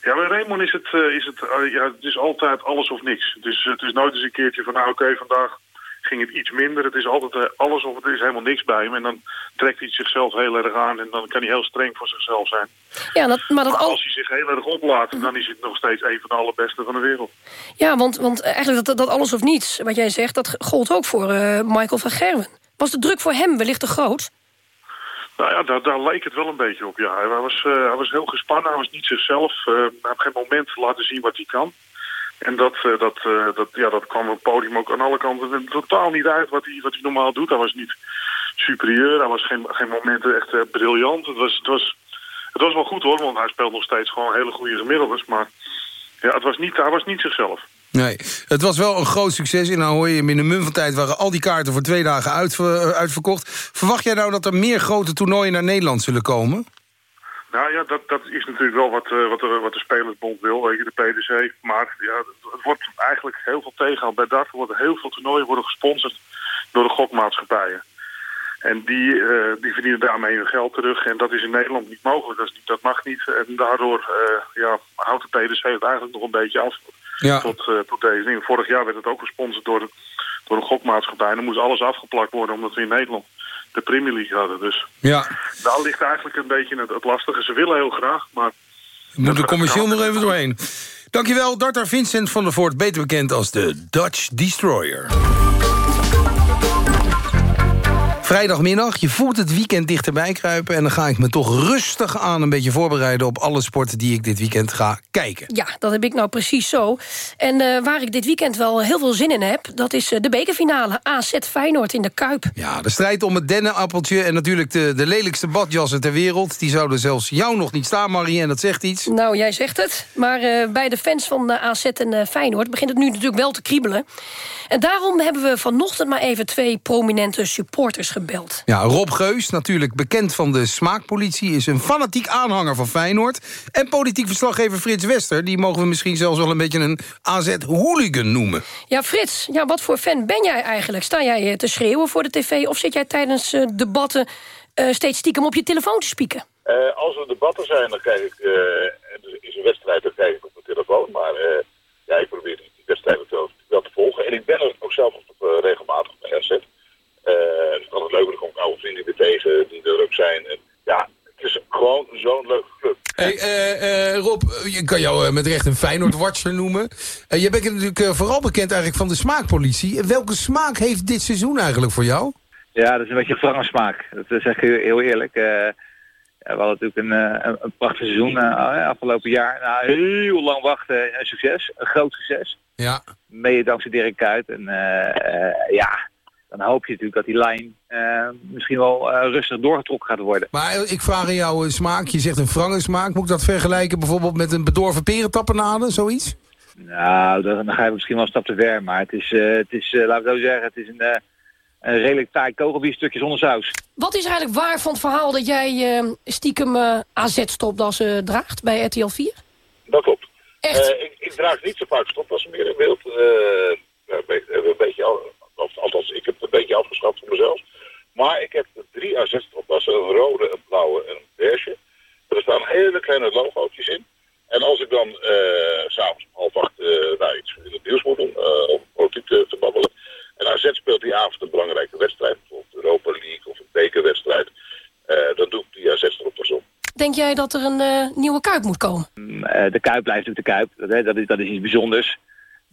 Ja, bij Raymond is het, eh, is het, ja, het is altijd alles of niks. Dus het is nooit eens een keertje van, nou oké, vandaag ging het iets minder. Het is altijd eh, alles of het is helemaal niks bij hem. En dan trekt hij zichzelf heel erg aan en dan kan hij heel streng voor zichzelf zijn. Ja, dat, maar dat Maar als hij zich heel erg oplaat, dan is het nog steeds een van de allerbeste van de wereld. Ja, want, want eigenlijk dat, dat alles of niets, wat jij zegt... dat gold ook voor eh, Michael van Gerwen. Was de druk voor hem wellicht te groot? Nou ja, daar, daar leek het wel een beetje op. Ja. Hij, was, eh, hij was heel gespannen, hij was niet zichzelf. Eh, hij heeft geen moment laten zien wat hij kan. En dat, eh, dat, eh, dat, ja, dat kwam op het podium ook aan alle kanten totaal niet uit wat hij, wat hij normaal doet. Hij was niet superieur, hij was geen, geen momenten echt eh, briljant. Het was, het, was, het was wel goed hoor, want hij speelt nog steeds gewoon hele goede gemiddeldes. Maar ja, het was niet, hij was niet zichzelf. Nee, het was wel een groot succes. En nou hoor je binnen een mum van tijd waren al die kaarten voor twee dagen uitver- uitverkocht. Verwacht jij nou dat er meer grote toernooien naar Nederland zullen komen? Nou ja, dat, dat is natuurlijk wel wat, eh, wat, de, wat de Spelersbond wil, weet je, de PDC. Maar ja, het, wordt eigenlijk heel veel tegenhaald. Bij DART worden heel veel toernooien worden gesponsord door de gokmaatschappijen. En die, eh, die verdienen daarmee hun geld terug. En dat is in Nederland niet mogelijk. Dat, is niet, dat mag niet. En daardoor eh, ja, houdt de PDC het eigenlijk nog een beetje af Ja. tot, tot deze ding. Vorig jaar werd het ook gesponsord door, de, door een gokmaatschappij. En dan moest alles afgeplakt worden omdat we in Nederland de Premier League hadden. Dus Ja, daar ligt eigenlijk een beetje het, het lastige. Ze willen heel graag, maar moet er commercieel nog even doorheen. Dankjewel, darter Vincent van der Voort, beter bekend als de Dutch Destroyer. Vrijdagmiddag, je voelt het weekend dichterbij kruipen... en dan ga ik me toch rustig aan een beetje voorbereiden... op alle sporten die ik dit weekend ga kijken. Ja, dat heb ik nou precies zo. En eh, waar ik dit weekend wel heel veel zin in heb... dat is eh, de bekerfinale AZ Feyenoord in de Kuip. Ja, de strijd om het dennenappeltje en natuurlijk de, de lelijkste badjassen ter wereld... die zouden zelfs jou nog niet staan, Marie, en dat zegt iets. Nou, jij zegt het. Maar eh, bij de fans van AZ en Feyenoord begint het nu natuurlijk wel te kriebelen. En daarom hebben we vanochtend maar even twee prominente supporters gebeld. Ja, Rob Geus, natuurlijk bekend van de smaakpolitie... is een fanatiek aanhanger van Feyenoord. En politiek verslaggever Frits Wester... die mogen we misschien zelfs wel een beetje een AZ-hooligan noemen. Ja, Frits, ja, wat voor fan ben jij eigenlijk? Sta jij eh, te schreeuwen voor de tv of zit jij tijdens eh, debatten... eh, steeds stiekem op je telefoon te spieken? Eh, als er debatten zijn, dan kijk ik, eh, en er is een wedstrijd, dan kijk ik op mijn telefoon. Maar eh, ja, ik probeer die, wedstrijden wel, wel te volgen. En ik ben er ook zelf eh, regelmatig bij RZ. Eh het is altijd leuk, er kom ik oude vrienden weer tegen die er ook zijn. En, ja, het is gewoon zo'n leuke club. Hey, eh, eh, Rob, je kan jou eh, met recht een Feyenoord-watcher noemen. Eh, je bent natuurlijk eh, vooral bekend eigenlijk van de smaakpolitie. Welke smaak heeft dit seizoen eigenlijk voor jou? Ja, dat is een beetje een smaak. Dat zeg ik heel, eerlijk. Eh, ja, we hadden natuurlijk een, eh, een, een prachtig seizoen eh, afgelopen jaar. Nou, heel lang wachten en een succes. Een groot succes. Ja. Mede dankzij Dirk Kuyt. En eh, eh, ja, dan hoop je natuurlijk dat die lijn eh, misschien wel eh, rustig doorgetrokken gaat worden. Maar ik vraag aan jou een smaak. Je zegt een frange smaak. Moet ik dat vergelijken bijvoorbeeld met een bedorven perentappenade, zoiets? Nou, dan, dan ga je misschien wel een stap te ver. Maar het is, eh, het is eh, laten we zo zeggen, het is een, eh, een redelijk taai kogelbiefstukje zonder saus. Wat is er eigenlijk waar van het verhaal dat jij eh, stiekem eh, AZ-stopdassen draagt bij RTL 4? Dat klopt. Echt? Eh, ik, ik draag niet zo vaak stopdassen meer in beeld. Eh, ja, een beetje- een beetje, al- of, althans, ik heb het een beetje afgeschaft voor mezelf. Maar ik heb drie AZ-stopdassen, een rode, een blauwe en een beige. Er staan hele kleine logootjes in. En als ik dan eh, s'avonds om half acht eh, nou, iets in het nieuws moet doen, eh, om politiek te, te babbelen. En AZ speelt die avond een belangrijke wedstrijd, bijvoorbeeld de Europa League of een bekerwedstrijd. eh, dan doe ik die AZ-stopdas op. Denk jij dat er een eh, nieuwe Kuip moet komen? Eh, de Kuip blijft natuurlijk de Kuip. Dat, hè, dat, is, dat is iets bijzonders.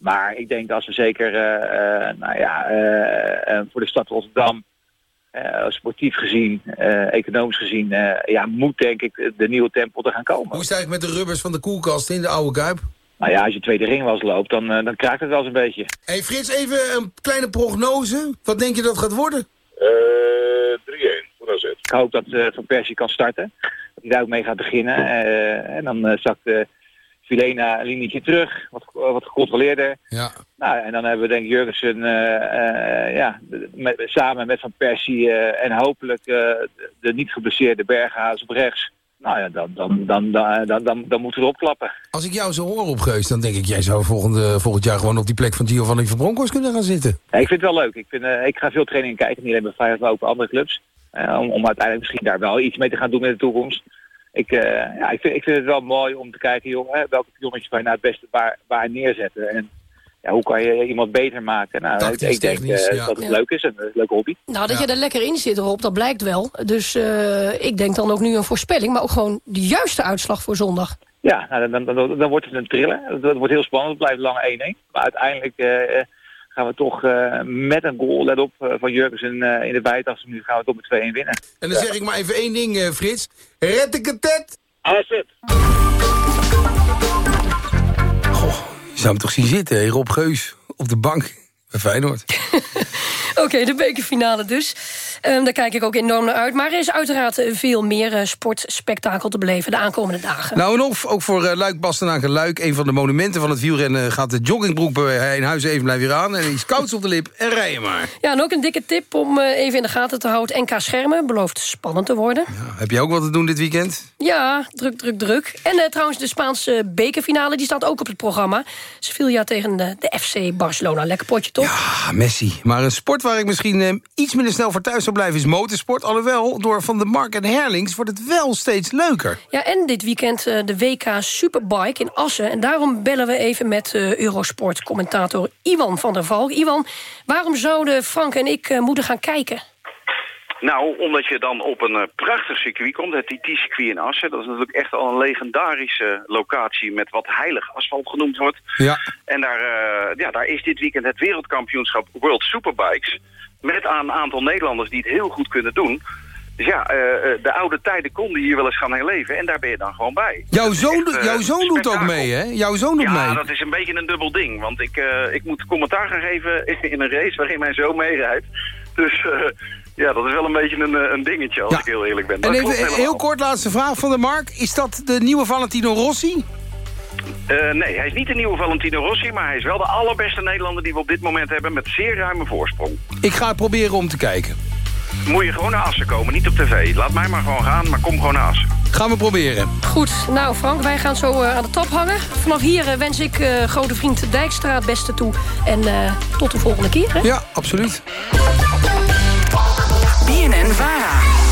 Maar ik denk dat ze zeker eh, eh, nou ja, eh, voor de stad Rotterdam, sportief gezien, eh, economisch gezien, eh, ja, moet denk ik de nieuwe tempel te gaan komen. Hoe is het eigenlijk met de rubbers van de koelkast in de oude Kuip? Nou ja, als je tweede ring was loopt, dan, dan kraakt het wel eens een beetje. hey Frits, even een kleine prognose. Wat denk je dat gaat worden? Eh 3-1 voor AZ. Ik hoop dat eh, Van Persie kan starten. Dat hij daar ook mee gaat beginnen. Eh, en dan eh, zakt Filena een linietje terug, wat, wat gecontroleerder. Ja. Nou, en dan hebben we denk ik Jurgensen eh, eh, ja, met, samen met Van Persie eh, en hopelijk de, niet geblesseerde Berghuis op rechts. nou ja, dan, dan, dan, dan, dan, dan, moeten we erop klappen. Als ik jou zo hoor op Geus, dan denk ik... jij zou volgende, volgend jaar gewoon op die plek van Giovanni van Bronckhorst kunnen gaan zitten. Ja, ik vind het wel leuk. Ik, vind, ik ga veel trainingen kijken, niet alleen bij Feyenoord, maar ook bij andere clubs. Om, om uiteindelijk misschien daar wel iets mee te gaan doen in de toekomst. Ik, eh, ja, ik, vind, ik vind het wel mooi om te kijken, joh, hè, welke pionnetjes kan je nou het beste waar, waar neerzetten. En ja, hoe kan je iemand beter maken? Nou, ik, Tactisch, ik denk technisch, eh, ja. dat het Ja. leuk is en een leuke hobby. Nou, dat je er lekker in zit, Rob, dat blijkt wel. Dus eh, ik denk dan ook nu een voorspelling, maar ook gewoon de juiste uitslag voor zondag. Ja, nou, dan, dan, dan, dan wordt het een thriller. Het wordt heel spannend, het blijft lang 1-1. Maar uiteindelijk gaan we toch eh, met een goal, let op, eh, van Jurgensen eh, in de bijtachse minuut gaan we toch met 2-1 winnen. En dan zeg ik maar even één ding, eh, Frits. Red ik het tet? Als Je zou hem toch zien zitten, hè? Rob Geus, op de bank bij Feyenoord. Oké, de bekerfinale dus. Ehm, daar kijk ik ook enorm naar uit. Maar er is uiteraard eh, veel meer eh, sportspektakel te beleven de aankomende dagen. Nou en of, ook voor eh, Luik Bastenaken Luik... een van de monumenten van het wielrennen... gaat de joggingbroek bij in huis even blijven weer aan... en iets kouds op de lip en rijden maar. Ja, en ook een dikke tip om even in de gaten te houden. NK Schermen belooft spannend te worden. Heb jij ook wat te doen dit weekend? Ja, druk, druk, druk. En trouwens, de Spaanse bekerfinale die staat ook op het programma. Sevilla tegen de, de FC Barcelona. Lekker potje, toch? Ah, Messi. Maar een sport waar ik misschien eh, iets minder snel voor thuis zou blijven... is motorsport. Alhoewel, door Van der Mark en Herlings wordt het wel steeds leuker. Ja, en dit weekend eh, de WK Superbike in Assen. En daarom bellen we even met eh, Eurosport-commentator Iwan van der Valk. Iwan, waarom zouden Frank en ik moeten gaan kijken? Nou, omdat je dan op een eh, prachtig circuit komt, het TT-circuit in Assen. Dat is natuurlijk echt al een legendarische locatie met wat heilig asfalt genoemd wordt. Ja. En daar, eh, ja, daar is dit weekend het wereldkampioenschap World Superbikes. Met een aantal Nederlanders die het heel goed kunnen doen. Dus ja, eh, eh, de oude tijden konden hier wel eens gaan herleven. En daar ben je dan gewoon bij. Jouw zoon, Echt, eh, jouw zoon doet ook mee, hè? Jouw zoon doet ja, mee. dat is een beetje een dubbel ding. Want ik, eh, ik moet commentaar gaan geven in een race waarin mijn zoon meerijdt. Dus eh, ja, dat is wel een beetje een, eh, een dingetje als ik heel eerlijk ben. En even heel kort laatste vraag van de Mark. Is dat de nieuwe Valentino Rossi? Eh, nee, hij is niet de nieuwe Valentino Rossi, maar hij is wel de allerbeste Nederlander die we op dit moment hebben met zeer ruime voorsprong. Ik ga het proberen om te kijken. Moet je gewoon naar Assen komen, niet op tv. Laat mij maar gewoon gaan, maar kom gewoon naar Assen. Gaan we proberen. Goed, nou Frank, wij gaan zo eh, aan de top hangen. Vanaf hier wens ik eh, grote vriend Dijkstra het beste toe. En eh, tot de volgende keer. Hè? Ja, absoluut. BNN Vara.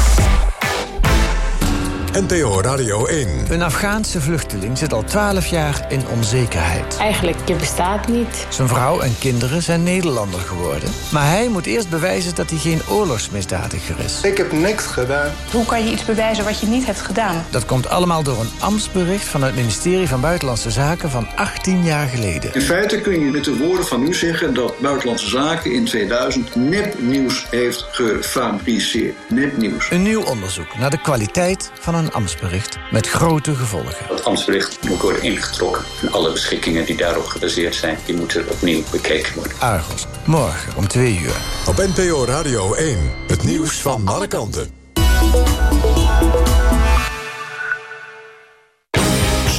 NTO Radio 1. Een Afghaanse vluchteling zit al 12 jaar in onzekerheid. Eigenlijk, je bestaat niet. Zijn vrouw en kinderen zijn Nederlander geworden. Maar hij moet eerst bewijzen dat hij geen oorlogsmisdadiger is. Ik heb niks gedaan. Hoe kan je iets bewijzen wat je niet hebt gedaan? Dat komt allemaal door een ambtsbericht van het ministerie van Buitenlandse Zaken van 18 jaar geleden. In feite kun je met de woorden van u zeggen dat Buitenlandse Zaken in 2000 nepnieuws heeft gefabriceerd. Nepnieuws. Een nieuw onderzoek naar de kwaliteit van een ambtsbericht met grote gevolgen. Dat ambtsbericht moet worden ingetrokken. En alle beschikkingen die daarop gebaseerd zijn, die moeten opnieuw bekeken worden. Argos, morgen om 2 uur. Op NPO Radio 1. Het nieuws van alle kanten.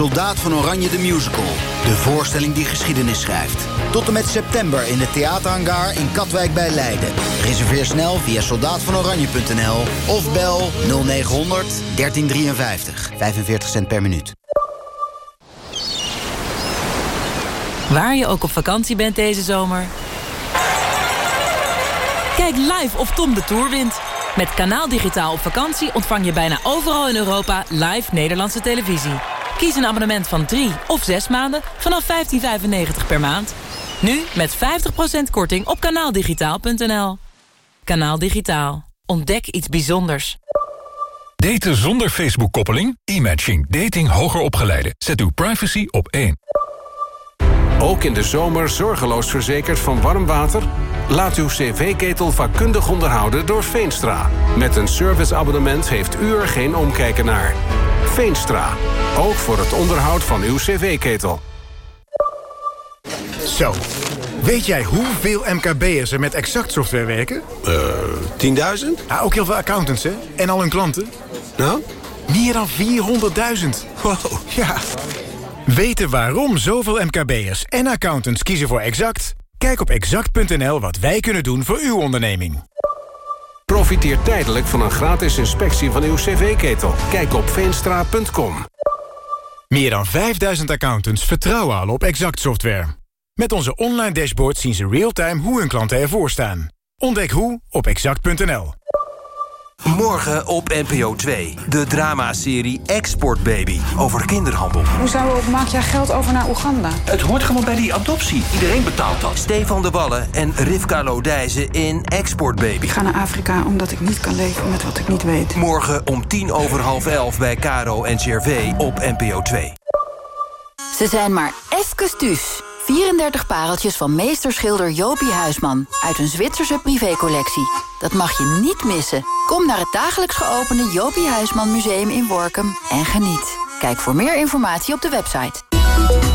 Soldaat van Oranje de Musical. De voorstelling die geschiedenis schrijft. Tot en met september in de theaterhangar in Katwijk bij Leiden. Reserveer snel via soldaatvanoranje.nl of bel 0900 1353. 45 cent per minuut. Waar je ook op vakantie bent deze zomer. Kijk live of Tom de Tour wint. Met Kanaal Digitaal op vakantie ontvang je bijna overal in Europa live Nederlandse televisie. Kies een abonnement van 3 of 6 maanden vanaf 15,95 per maand. Nu met 50% korting op kanaaldigitaal.nl. Kanaal Digitaal. Ontdek iets bijzonders. Daten zonder Facebook-koppeling? E-matching. Dating hoger opgeleiden. Zet uw privacy op één. Ook in de zomer zorgeloos verzekerd van warm water? Laat uw cv-ketel vakkundig onderhouden door Veenstra. Met een serviceabonnement heeft u er geen omkijken naar. Veenstra. Ook voor het onderhoud van uw cv-ketel. Zo. Weet jij hoeveel MKB'ers er met Exact software werken? Eh, 10.000? Ja, ook heel veel accountants, hè? En al hun klanten. Nou? Meer dan 400.000. Wow. Ja. Weten waarom zoveel MKB'ers en accountants kiezen voor Exact? Kijk op exact.nl wat wij kunnen doen voor uw onderneming. Profiteer tijdelijk van een gratis inspectie van uw cv-ketel. Kijk op veenstra.com. Meer dan 5000 accountants vertrouwen al op Exact Software. Met onze online dashboard zien ze real-time hoe hun klanten ervoor staan. Ontdek hoe op exact.nl. Morgen op NPO 2. De dramaserie Export Baby over kinderhandel. Hoezo maak jij geld over naar Oeganda? Het hoort gewoon bij die adoptie. Iedereen betaalt dat. Stefan de Wallen en Rivka Lodijzen in Export Baby. Ik ga naar Afrika omdat ik niet kan leven met wat ik niet weet. Morgen om tien over half elf bij Caro en CRV op NPO 2. Ze zijn maar even thuis. 34 pareltjes van meesterschilder Jopie Huisman... uit een Zwitserse privécollectie. Dat mag je niet missen. Kom naar het dagelijks geopende Jopie Huisman Museum in Workum en geniet. Kijk voor meer informatie op de website.